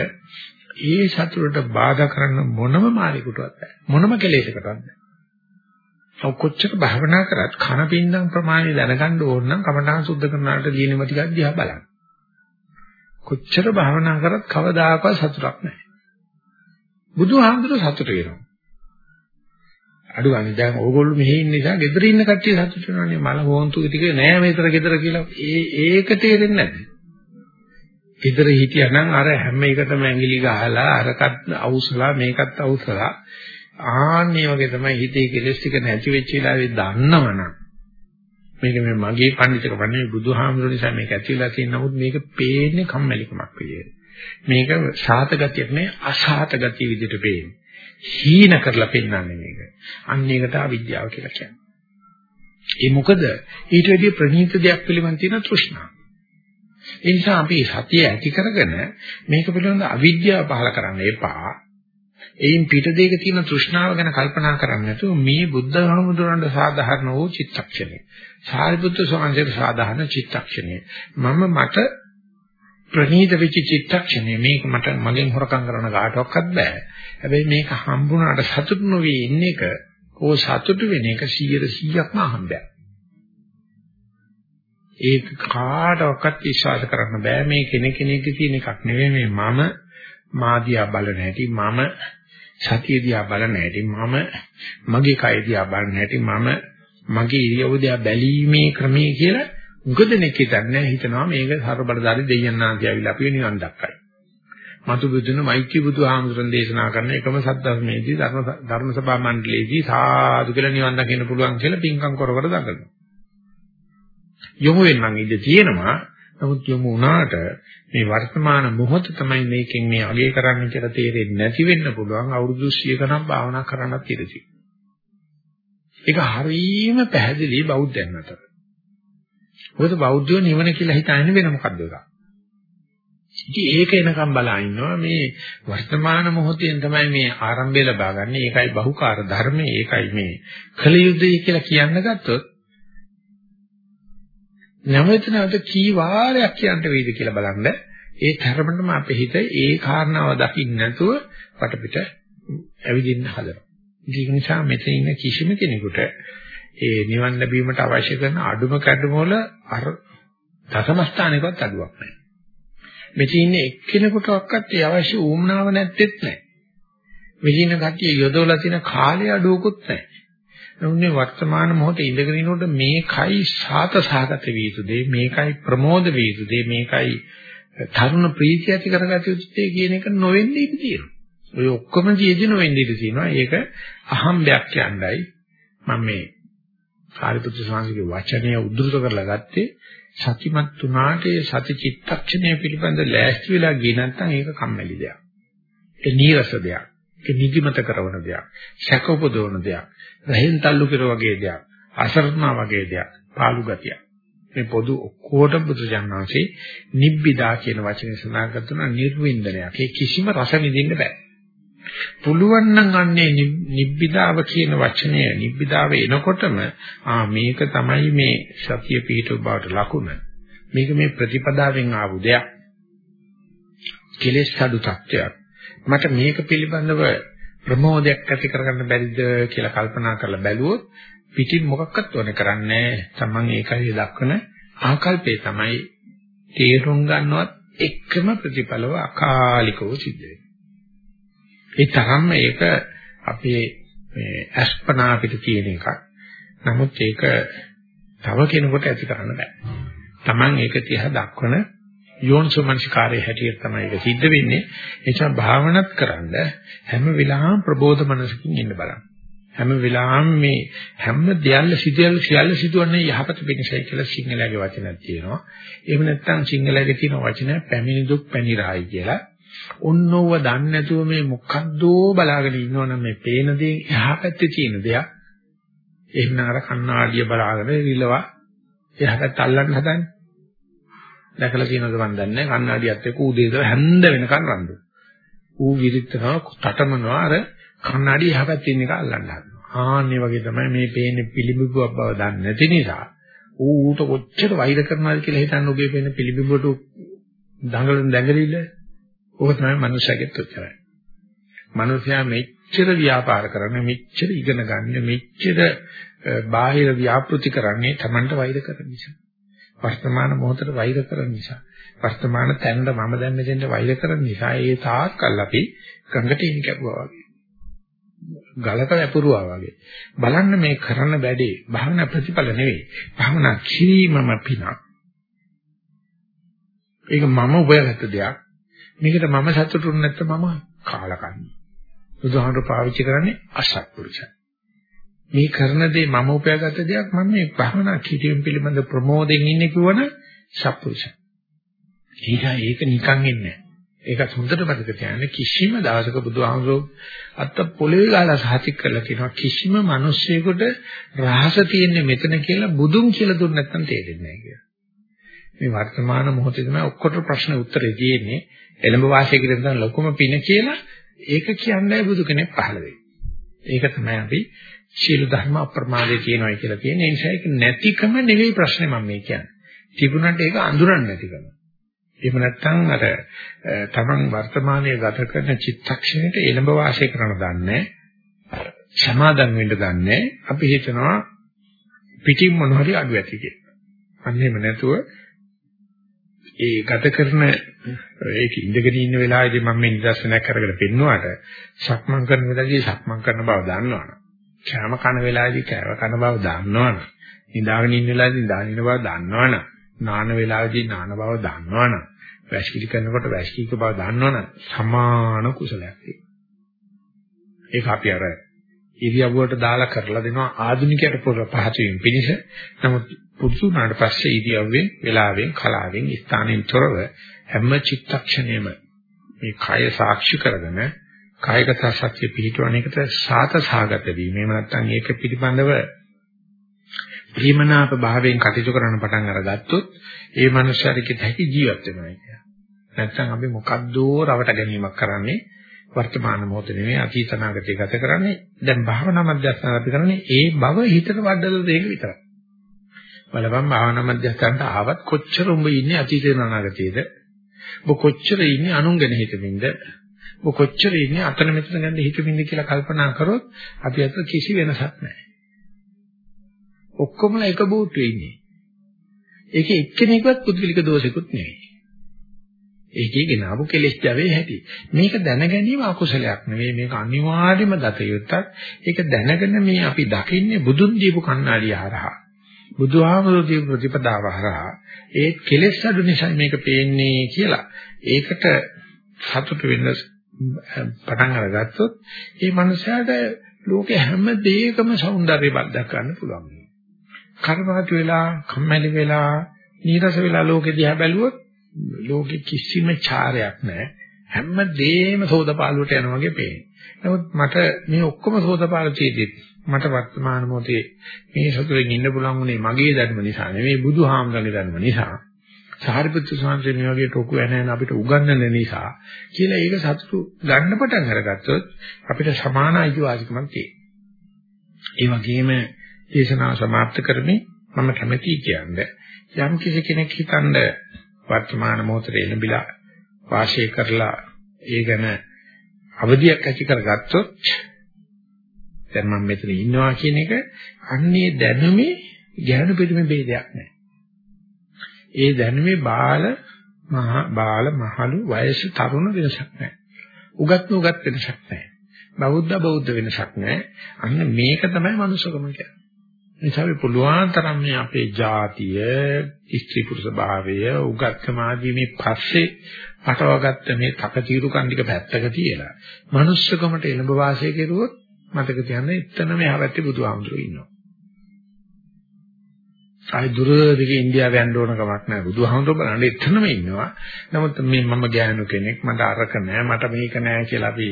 ඒ සතුටට බාධා කරන්න මොනම මාළිකුටවත් බෑ. මොනම කෙලෙසකටවත් බෑ. ඔව් කොච්චර භාවනා කරත් කන පින්දම් ප්‍රමාණය දැනගන්න ඕන නම් කමඨාන් සුද්ධ කරනාට ලියනෙම ටිකක් දිහා බලන්න. කොච්චර භාවනා කරත් කවදාකවත් සතුටක් නැහැ. බුදුහාමුදුරුවෝ සතුට වෙනවා. අඩු ගන්න දැන් ඕගොල්ලෝ මෙහි ඉන්න නිසා ගෙදර ඉන්න කට්ටිය සතුට වෙනවානේ මල හොන්තු ටික නෑ මේතර ගෙදර කියලා ඒ ඒක තේරෙන්නේ නැද්ද? ගෙදර හිටියනම් අර හැම එකටම ඇඟිලි ගහලා අරකට අවුසලා මේකත් අවුසලා ආන්නේ වගේ තමයි හිතේ කෙලස් ටික නැති වෙච්ච වෙලාවේ දන්නවනම් මේක මේ මගේ පඬිතුකම නෙවෙයි බුදුහාමුදුරු නිසා මේක ඇතිලා තියෙන නමුත් මේක පේන්නේ කම්මැලිකමක් විදියට. මේක සාත ගතියක් නෙවෙයි අසාත ගතිය විදියට පේන්නේ. හීන කරලා පෙන්වන්නේ මේක. අන්න ඒකට අවිද්‍යාව කියලා කියන්නේ. ඒ මොකද ඊට වැඩිය ප්‍රණීත දෙයක් පිළිබඳ තියෙන තෘෂ්ණාව. ඒ නිසා අපි සතිය ඇති කරගෙන මේක පිළිබඳ අවිද්‍යාව පහල කරන්න එපා. එයින් පිට දෙයක තියෙන තෘෂ්ණාව ගැන කල්පනා කරන්නේ නැතුව මේ බුද්ධ ධර්මදුරන්ට සාධාරණ වූ චිත්තක්ෂණය. සාරිපුත්‍ර ස්වාමීන්ගේ සාධාරණ චිත්තක්ෂණය. මම මට ප්‍රනීත වෙච්ච චිත්තක්ෂණය. මේක මට මගෙන් හොරකම් කරන කාටවත් බෑ. හැබැයි මේක හම්බුනාට සතුටු නොවී ඉන්න එක ඕ සතුටු වෙන එක 100%ක්ම අහඹයක්. ඒක කාටවත් විශ්වාස කරන්න බෑ. මේ කෙනෙක් කෙනෙක්ගේ තියෙන එකක් නෙවෙයි මේ මම. මාදියා බලන හැටි මම. සතිය දිහා බලන හැටි මම. මගේ කය දිහා බලන හැටි මම. මගේ ඉරියව්ව දිහා බැලීමේ ක්‍රමයේ කියලා උගදෙනෙක් හිතන්නේ හිතනවා මේක ਸਰබලදාරි දෙයයන් ආන්ති ආවිලා අපි නිවන් දක්කයි. මතු බුදුන මෛත්‍රී බුදුහාමුදුරන් දේශනා කරන එකම සද්ධර්මයේදී ධර්ම ධර්ම සභා මණ්ඩලයේදී සාදු කියලා නිවන් දකින්න පුළුවන් කියලා පින්කම් කර කර දඟලනවා. යොමු වෙන්නම් ඉඳ තියෙනවා නමුත් යමු වුණාට මේ වර්තමාන මොහොත තමයි මේකෙන් මේ අගය කරන්න කියලා තේරෙන්නේ නැති වෙන්න පුළුවන් අවුරුදු 100 ගණන් භාවනා කරන්නත් ඉඳී. ඒක හරීම පැහැදිලි බෞද්ධයන් අතර. මොකද බෞද්ධයෝ නිවන කියලා හිතන්නේ වෙන මොකද්ද ඒක? ඉතින් ඒක එනකම් බලා ඉන්නවා මේ වර්තමාන මොහොතෙන් තමයි මේ ආරම්භය ලබා ගන්න. ඒකයි බහුකාර ධර්මය. ඒකයි මේ කල යුද්ධය කියලා කියන්න ගත්තොත් නැවත නැවත කී වාරයක් කියන්න වෙයිද කියලා බලන්න. ඒ තරමටම අපේ හිත ඒ කාරණාව දකින්න නැතුව වටපිට ඇවිදින්න හදනවා. ඒක නිසා මෙතන ඉන්න කිසිම කෙනෙකුට ඒ නිවන් ලැබීමට අවශ්‍ය කරන අඩුම කැඩුම වල අර දසම ස්ථානයකවත් අඩුවක් නැහැ. මෙතන ඉන්නේ එක්කෙනෙකුටවත් ඒ අවශ්‍ය ඌමනාව නැත්තේත් නැහැ. මෙදින කට්ටිය යොදවලා තියෙන කාලය අඩුවකුත් නැහැ. නුන්නේ වර්තමාන මොහොතේ ඉඳගෙන ඉනකොට මේකයි සාත සහගත විය යුතු දේ මේකයි ප්‍රමෝද විය යුතු දේ මේකයි තරුණ ප්‍රීතිය ඇති කරගත යුතු දේ කියන එක නොවෙන්නේ ඉඳී තියෙනවා. ඔය ඔක්කොම ජීජි නොවෙන්නේ ඉඳී තියෙනවා. ඒක අහම්බයක් කියන්නයි මම මේ සාරිපුත්‍ර ස්වාමීන්ගේ වචනය උද්දෘත කරලා ගත්තේ සතිමත් තුනාට ඒ සති චිත්තක්ෂණය පිළිබඳ ලෑස්ති වෙලා ගියේ නැත්නම් ඒක කම්මැලි දෙයක්. ඒ නීරස දෙයක්. ඒ නිදිමත කරන දෙයක්. සැක උපදවන දෙයක්. රහෙන් තල්ලු කර වගේ දෙයක්. අසරණා වගේ දෙයක්. පාළු ගතියක්. මේ පොදු ඔක්කොටම බුදුජානනාංශේ නිබ්බිදා කියන වචනේ සඳහන් කරන නිර්වින්දනයක්. ඒ කිසිම රස විඳින්න බෑ. පුළුවන් නම් අන්නේ නිබ්බිදාව කියන වචනය නිබ්බිදාව එනකොටම ආ මේක තමයි මේ සතිය පිහිටු බවට ලකුණ. මේක මේ ප්‍රතිපදාවෙන් ආපු දෙයක්. කෙලෙස් අඩු තත්ත්වයක්. මට මේක පිළිබඳව ප්‍රමෝදයක් ඇති කරගන්න බැරිද කියලා කල්පනා කරලා බැලුවොත් පිටින් මොකක්වත් ඕනේ කරන්නේ තමන් ඒකයි දක්වන ආකල්පේ තමයි තේරුම් ගන්නවත් එකම ප්‍රතිඵලව අකාලිකව සිද්ධ වෙන්නේ. ඒ තරම්ම ඒක අපේ මේ අස්පනා අපිට තියෙන එකක්. නමුත් ඒක තව කෙනෙකුට ඇති කරන්න බෑ. Taman ඒක තියා දක්වන යෝනිසෝමනසිකාරයේ හැටියට තමයි ඒක සිද්ධ වෙන්නේ. ඒ නිසා භාවනාත් කරන්න හැම වෙලාවෙම ප්‍රබෝධ මනසකින් ඉන්න බලන්න. හැම වෙලාවෙම මේ හැම දෙයල්ල සිදුවල සියල්ල සිදුවන්නේ යහපත පිණිසයි කියලා සිංහලයේ වචනයක් තියෙනවා. එහෙම නැත්නම් සිංහලයේ තියෙන වචනය පැමිණි දුක් පැනිරායි කියලා. ඔන්නෝව දන්නේ නැතුව මේ මොකද්දෝ බලාගෙන ඉන්නවනම් මේ පේන දේ එහා පැත්තේ තියෙන දෙයක්. එහෙම අර කණ්ණාඩිය බලාගෙන රිලවා එහා පැත්ත අල්ලන්න හදන්නේ. දැකලා තියෙනවද මන් දන්නේ කණ්ණාඩියත් එක්ක උදේද හැන්ද වෙනකන් රණ්ඩු. ඌ විරිටනවා තටමනවා අර කණ්ණාඩිය එහා පැත්තේ ඉන්න එක අල්ලන්න හදනවා. ආන්නේ වගේ තමයි මේ පේන්නේ පිළිඹුවක් බව දන්නේ නැති නිසා ඌ ඌට කොච්චර වෛර කරනවද කියලා හිතන්න ඔබේ පේන පිළිඹුවට දඟලන දැඟලිල්ල ඕක තමයි මනුෂ්‍යයෙක් උච්චරයි. මනුෂ්‍යයා මෙච්චර ව්‍යාපාර කරන්නේ මෙච්චර ඉගෙන ගන්න මෙච්චර බාහිර ව්‍යාපෘති කරන්නේ Tamanට වෛර කරන නිසා. වර්තමාන මොහොතට වෛර කරන නිසා. වර්තමාන තැනට මම දැන් මෙතෙන්ට වෛර කරන නිසා ඒ තාක්කල් අපි ගඟට ඉන් කැපුවා වගේ. ගලක වැපුරුවා වගේ. බලන්න මේ කරන වැඩේ භාවනා ප්‍රතිඵල නෙවෙයි. භාවනා කිරීමම පිනක්. ඒක මම උපයගත්ත දෙයක්. මේකට මම සතුටුුනේ නැත්නම් මම කාලකන්ණි. බුදුහාමර පාවිච්චි කරන්නේ අසත්පුරුෂය. මේ කරන දේ මම උපයාගත්ත දෙයක් මම මේ භවනා කිරීම පිළිබඳ ප්‍රමෝදයෙන් ඉන්නේ කියවන සත්පුරුෂය. ඒකයි ඒක නිකන් ඉන්නේ ඒක හොඳට මතක තියාගන්න කිසිම දවසක බුදුහාමරෝ අත්ත පොළවේ ගාලා සාතික් කරලා කියනවා කිසිම මිනිස්සෙකුට රහස තියෙන්නේ මෙතන කියලා බුදුන් කියලා දුන්න නැත්නම් තේරෙන්නේ නැහැ කියලා. මේ වර්තමාන මොහොතේ තමයි ඔක්කොට ප්‍රශ්න උත්තරේ තියෙන්නේ. එළඹ වාසය කිරීම තමයි ලොකුම පින කියලා ඒක කියන්නේ බුදු කෙනෙක් පහළ වෙන්නේ. ඒක තමයි අපි සීල ධර්ම අප්‍රමාදයේ කියනවා කියලා කියන්නේ. ඒ නිසා ඒක නැතිකම නෙවෙයි ප්‍රශ්නේ මම මේ කියන්නේ. තිබුණාට ඒක අඳුරන්නේ නැතිකම. එහෙම නැත්නම් අර තමන් වර්තමානයේ ගත කරන චිත්තක්ෂණයට එළඹ වාසය කරන දන්නේ සමාදන් වෙන්න දන්නේ අපි හිතනවා පිටින් මොන හරි අඩු ඇති කියලා. අන්න එහෙම නැතුව ඒ ගත කරන ඒක ඉඳගෙන ඉන්න වෙලාවේදී මම මේ නිදර්ශනයක් අරගෙන පෙන්නුවාට සක්මන් කරන වෙලාවේදී සක්මන් කරන බව දන්නවනේ. කෑම කන වෙලාවේදී කෑම කන බව දන්නවනේ. නිදාගෙන ඉන්න වෙලාවේදී නිදාගෙන ඉන්න බව දන්නවනේ. නාන වෙලාවේදී නාන බව දන්නවනේ. වැස්කිලි කරනකොට වැස්කිලික බව දන්නවනේ. සමාන කුසලයක් තියෙනවා. ඒක අපි අර ඉරියව්වට දාලා කරලා දෙනවා ආධුනිකයට පහසු වීම පිණිස. නමුත් පුදුනාට පස්සේ ඉදියව්වෙන් වෙලාවෙන් කලාවෙන් ස්ථානෙන් තොරව හැම චිත්තක්ෂණයම මේ කය සාක්ෂි කරගෙන කායගත සත්‍ය පිළිතුරන එකට සාත සාගත වීම. එහෙම නැත්නම් ඒක පිළිබඳව ප්‍රේමනාප භාවයෙන් කටයුතු කරන්න පටන් අරගත්තොත් ඒ මනුස්සයාට හැකි ජීවත් වෙනවා කියන්නේ. නැත්නම් අපි මොකද්දෝ රවට ගැනීමක් කරන්නේ වර්තමාන මොහොතේ නෙමෙයි අතීත නාගතේ ගත කරන්නේ. දැන් භාවනා මධ්‍යස්ථාන අපි කරන්නේ ඒ බව හිතට වඩදල දෙක විතරයි. බලපන් භාවනා මධ්‍යස්ථානට ආවත් කොච්චර උඹ ඉන්නේ අතීතේ අනාගතේද? ඔබ කොච්චර ඉන්නේ අනුන්ගෙන හිතමින්ද? ඔබ කොච්චර ඉන්නේ අතන මෙතන ගන්න හිතමින්ද කියලා කල්පනා කරොත් අපි අතර කිසි වෙනසක් නැහැ. ඔක්කොම එක බෝට්ටුවේ ඉන්නේ. ඒකේ එක්කෙනෙක්වත් පුදුලික දෝෂිකුත් නෙවෙයි. ඒකේ ගෙනාවු කෙලෙස් ජවේ හැටි. මේක දැන ගැනීම අකුසලයක් නෙවෙයි මේක අනිවාර්යම දත යුත්තක්. ඒක දැනගෙන මේ අපි දකින්නේ බුදුන් දීපු කණ්ණාඩිය හරහා. බුදුහාමුදුරු දීපු ප්‍රතිපදාව හරහා ඒ කෙලෙස් අඩු නිසා මේක පේන්නේ කියලා. ඒකට සතුට වෙන්න පටන් අරගත්තොත් ඒ මනුස්සයාට ලෝකේ හැම දෙයකම సౌందර්ය බද්දක් ගන්න පුළුවන්. කර්මහතු වෙලා, කම්මැලි වෙලා, නීරස වෙලා ලෝකෙ දිහා බැලුවොත් ලෝකෙ කිසිම චාරයක් නැහැ. හැම දෙයක්ම සෝදපාලුවට යනවා වගේ පේනවා. නමුත් මට මේ ඔක්කොම සෝදපාලු තියෙද්දිත් මට වර්තමාන මොහොතේ මේ සතුටින් ඉන්න පුළුවන් උනේ මගේ ධර්ම නිසා නෙවෙයි බුදුහාමරගේ ධර්ම නිසා. සාරිපුත්‍ර ස්වාමීන් මේ වගේ ටොකු ඇනන අපිට උගන්වන නිසා කියලා ඒක සතුටු ගන්න පටන් අරගත්තොත් අපිට සමාන අයිතිවාසිකමක් තියෙනවා. ඒ වගේම දේශනාව સમાપ્ત කරමින් මම කැමැති කියන්නේ යම් කිසි කෙනෙක් හිතන්නේ වර්තමාන මොහොතේ එළඹිලා වාසය කරලා ඒ ගැන අවධියක් ඇති කරගත්තොත් දැන් මම මෙතන ඉන්නවා කියන එක අන්නේ දැනුමේ ගැහණු පිළිමේ ભેදයක් නැහැ. ඒ දැනුමේ බාල මහ බාල මහලු වයස තරුණ වෙනසක් නැහැ. උගත් නුගත් වෙනසක් නැහැ. බෞද්ධ බෞද්ධ වෙනසක් නැහැ. අන්න මේක තමයි මනුස්සකම කියන්නේ. නිසා අපි පුළුවන් තරම් මේ අපේ ජාතිය, ස්ත්‍රී පුරුෂ භාවය, උගත්කම ආදී මේ පස්සේ පටවගත්ත මේ තකතිරු කණ්ඩික පැත්තක තියලා manussකමට එළඹ වාසය කෙරුවොත් මතක තියාගන්න එතනම යහපැත්තේ බුදුහාමුදුරුවෝ ඉන්නවා. ආයි දුර දිගේ ඉන්දියාව යන්න ඕන කමක් නැහැ. බුදුහාමුදුරුවෝ බලන්න එතනම ඉන්නවා. නමුත් මේ මම ගෑනු කෙනෙක් මට අරක නැහැ මට මේක නැහැ කියලා අපි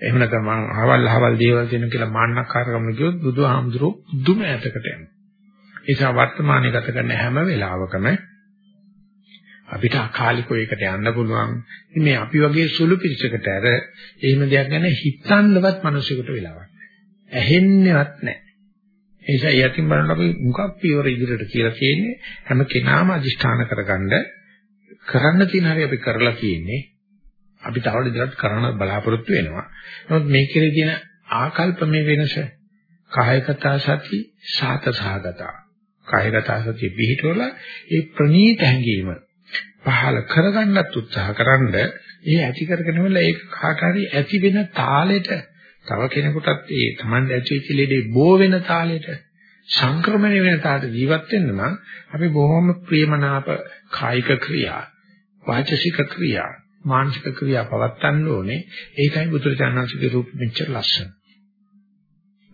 එහෙම නැත්නම් මං අහවල් අහවල් දේවල් දෙනු කියලා මාන්නකාරකම කියොත් බුදුහාමුදුරුවෝ දුම ඈතකට යනවා. ඒ නිසා වර්තමානයේ ගත කරන හැම වෙලාවකම අපිට අකාලිකව ඒකට යන්න පුළුවන්. මේ අපි වගේ සුළු පිරිසකට අර එහෙම දෙයක් ගැන හිතන්නවත් මිනිසෙකුට වෙලාවක් නැහැ. ඇහෙන්නේවත් නැහැ. ඒ නිසා යටින් බලනකොට අපි මුඛක් පියවර ඉදිරියට කියලා තියෙන්නේ හැම කෙනාම අදිෂ්ඨාන කරගන්න කරන්න තියෙන හැටි අපි කරලා තියෙන්නේ. අපි තව දෙයක් කරන්න බලාපොරොත්තු වෙනවා. නමුත් මේකේ තියෙන ආකල්පමේ වෙනස කායගත සති සාත සහගත. කායගත සතිය පිහිටවල ඒ ප්‍රනීත හැඟීම පහල කරගන්නත් උත්සාහ කරන්ඩ ඒ ඇති කරගෙන ඉවරලා ඒක කාට හරි ඇති වෙන තාලෙට තව කෙනෙකුටත් ඒ Tamand ඇතුල්ච ලෙඩේ බෝ වෙන තාලෙට සංක්‍රමණය වෙන තාලෙට ජීවත් වෙන්න නම් අපි බොහොම ප්‍රියමනාප කායික ක්‍රියා වාචසික ක්‍රියා මානසික ක්‍රියා පවත්වන්න ඕනේ. ඒකයි බුදුරජාණන්සේගේ රූප මෙච්චර ලස්සන.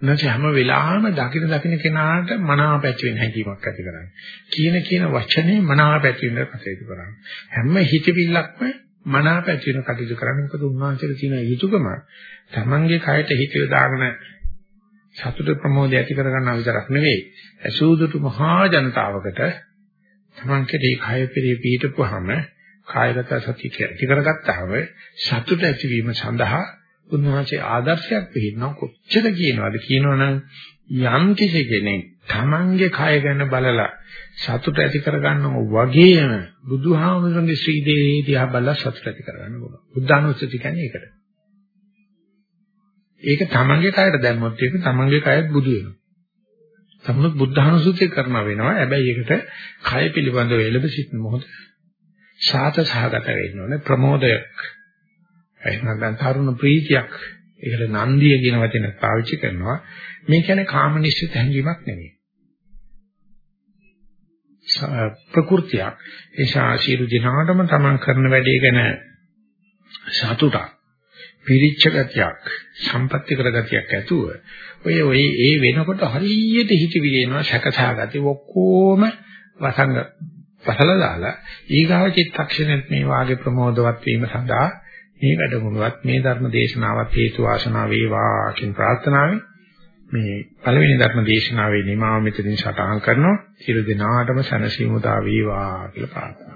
නැත්නම් හැම වෙලාවෙම දකින දකින කෙනාට මනාප ඇති වෙන හැඟීමක් ඇති කරන්නේ. කියන කියන වචනේ මනාප ඇති වෙන කටයුතු කරන්නේ. හැම හිතවිල්ලක්ම මනාප ඇති වෙන කටයුතු කරන්නේ. මොකද උන්වහන්සේට තියෙන යුතුයකම තමන්ගේ කයට හිත යොදාගෙන සතුට ප්‍රමෝදය ඇති කරගන්නා විතරක් නෙවෙයි. අසූදුතු මහා ජනතාවකට තමන් කෙරේ කය පෙරේ පිහිටපුවාම කායගත සතිය ඇති කරගත්තාම සතුට ඇතිවීම සඳහා උන්වහන්සේ ආදර්ශයක් පිළිනවා කොච්චර කියනවාද? කියනවනම් යම් කිසි කෙනෙක් තමන්ගේ කය ගැන බලලා සතුට ඇති කරගන්නව වගේම බුදුහාමුදුරන්ගේ ශ්‍රී දේහී දිහා බලලා සතුට ඇති කරගන්න ඕන. බුද්ධානුස්සති කියන්නේ ඒකට. ඒක තමන්ගේ කයට දැම්මොත් ඒක තමන්ගේ කයත් බුදු වෙනවා. තමනුත් බුද්ධානුස්සතිය කරන වෙනවා. හැබැයි ඒකට කය පිළිබඳව එළඹ සිටින මොහොත ශාත සහගත වෙන්න ඕනේ ප්‍රමෝදයක්. එහෙනම් දැන් තරුණ ප්‍රීතියක් ඒකට නන්දිය කියන වචන පාවිච්චි කරනවා. මේ කියන්නේ කාමනිශ්චිත හැඟීමක් නෙවෙයි. ප්‍රകൃතියක්. ඒ ශාසීරු දිනාටම තමන් කරන වැඩේ ගැන සතුටක් පිරිච්ච ගතියක් සම්පත්‍ති කර ගතියක් ඇතුව ඔය ඔය ඒ වෙනකොට හරියට හිතවිලි එනවා සැකසා ගතිය ඔක්කොම වසංග පසල දාලා ඊගාව චිත්තක්ෂණෙත් මේ වාගේ ප්‍රමෝදවත් වීම සඳහා මේ වැඩමුළුවත් මේ ධර්ම දේශනාවත් හේතු වාසනා වේවා කියන ප්‍රාර්ථනාවෙන් මේ පළවෙනි ධර්ම දේශනාවේ නිමාව මෙතනින් සටහන් කරනවා. සියලු දෙනාටම සනසීමු දා වේවා කියලා ප්‍රාර්ථනා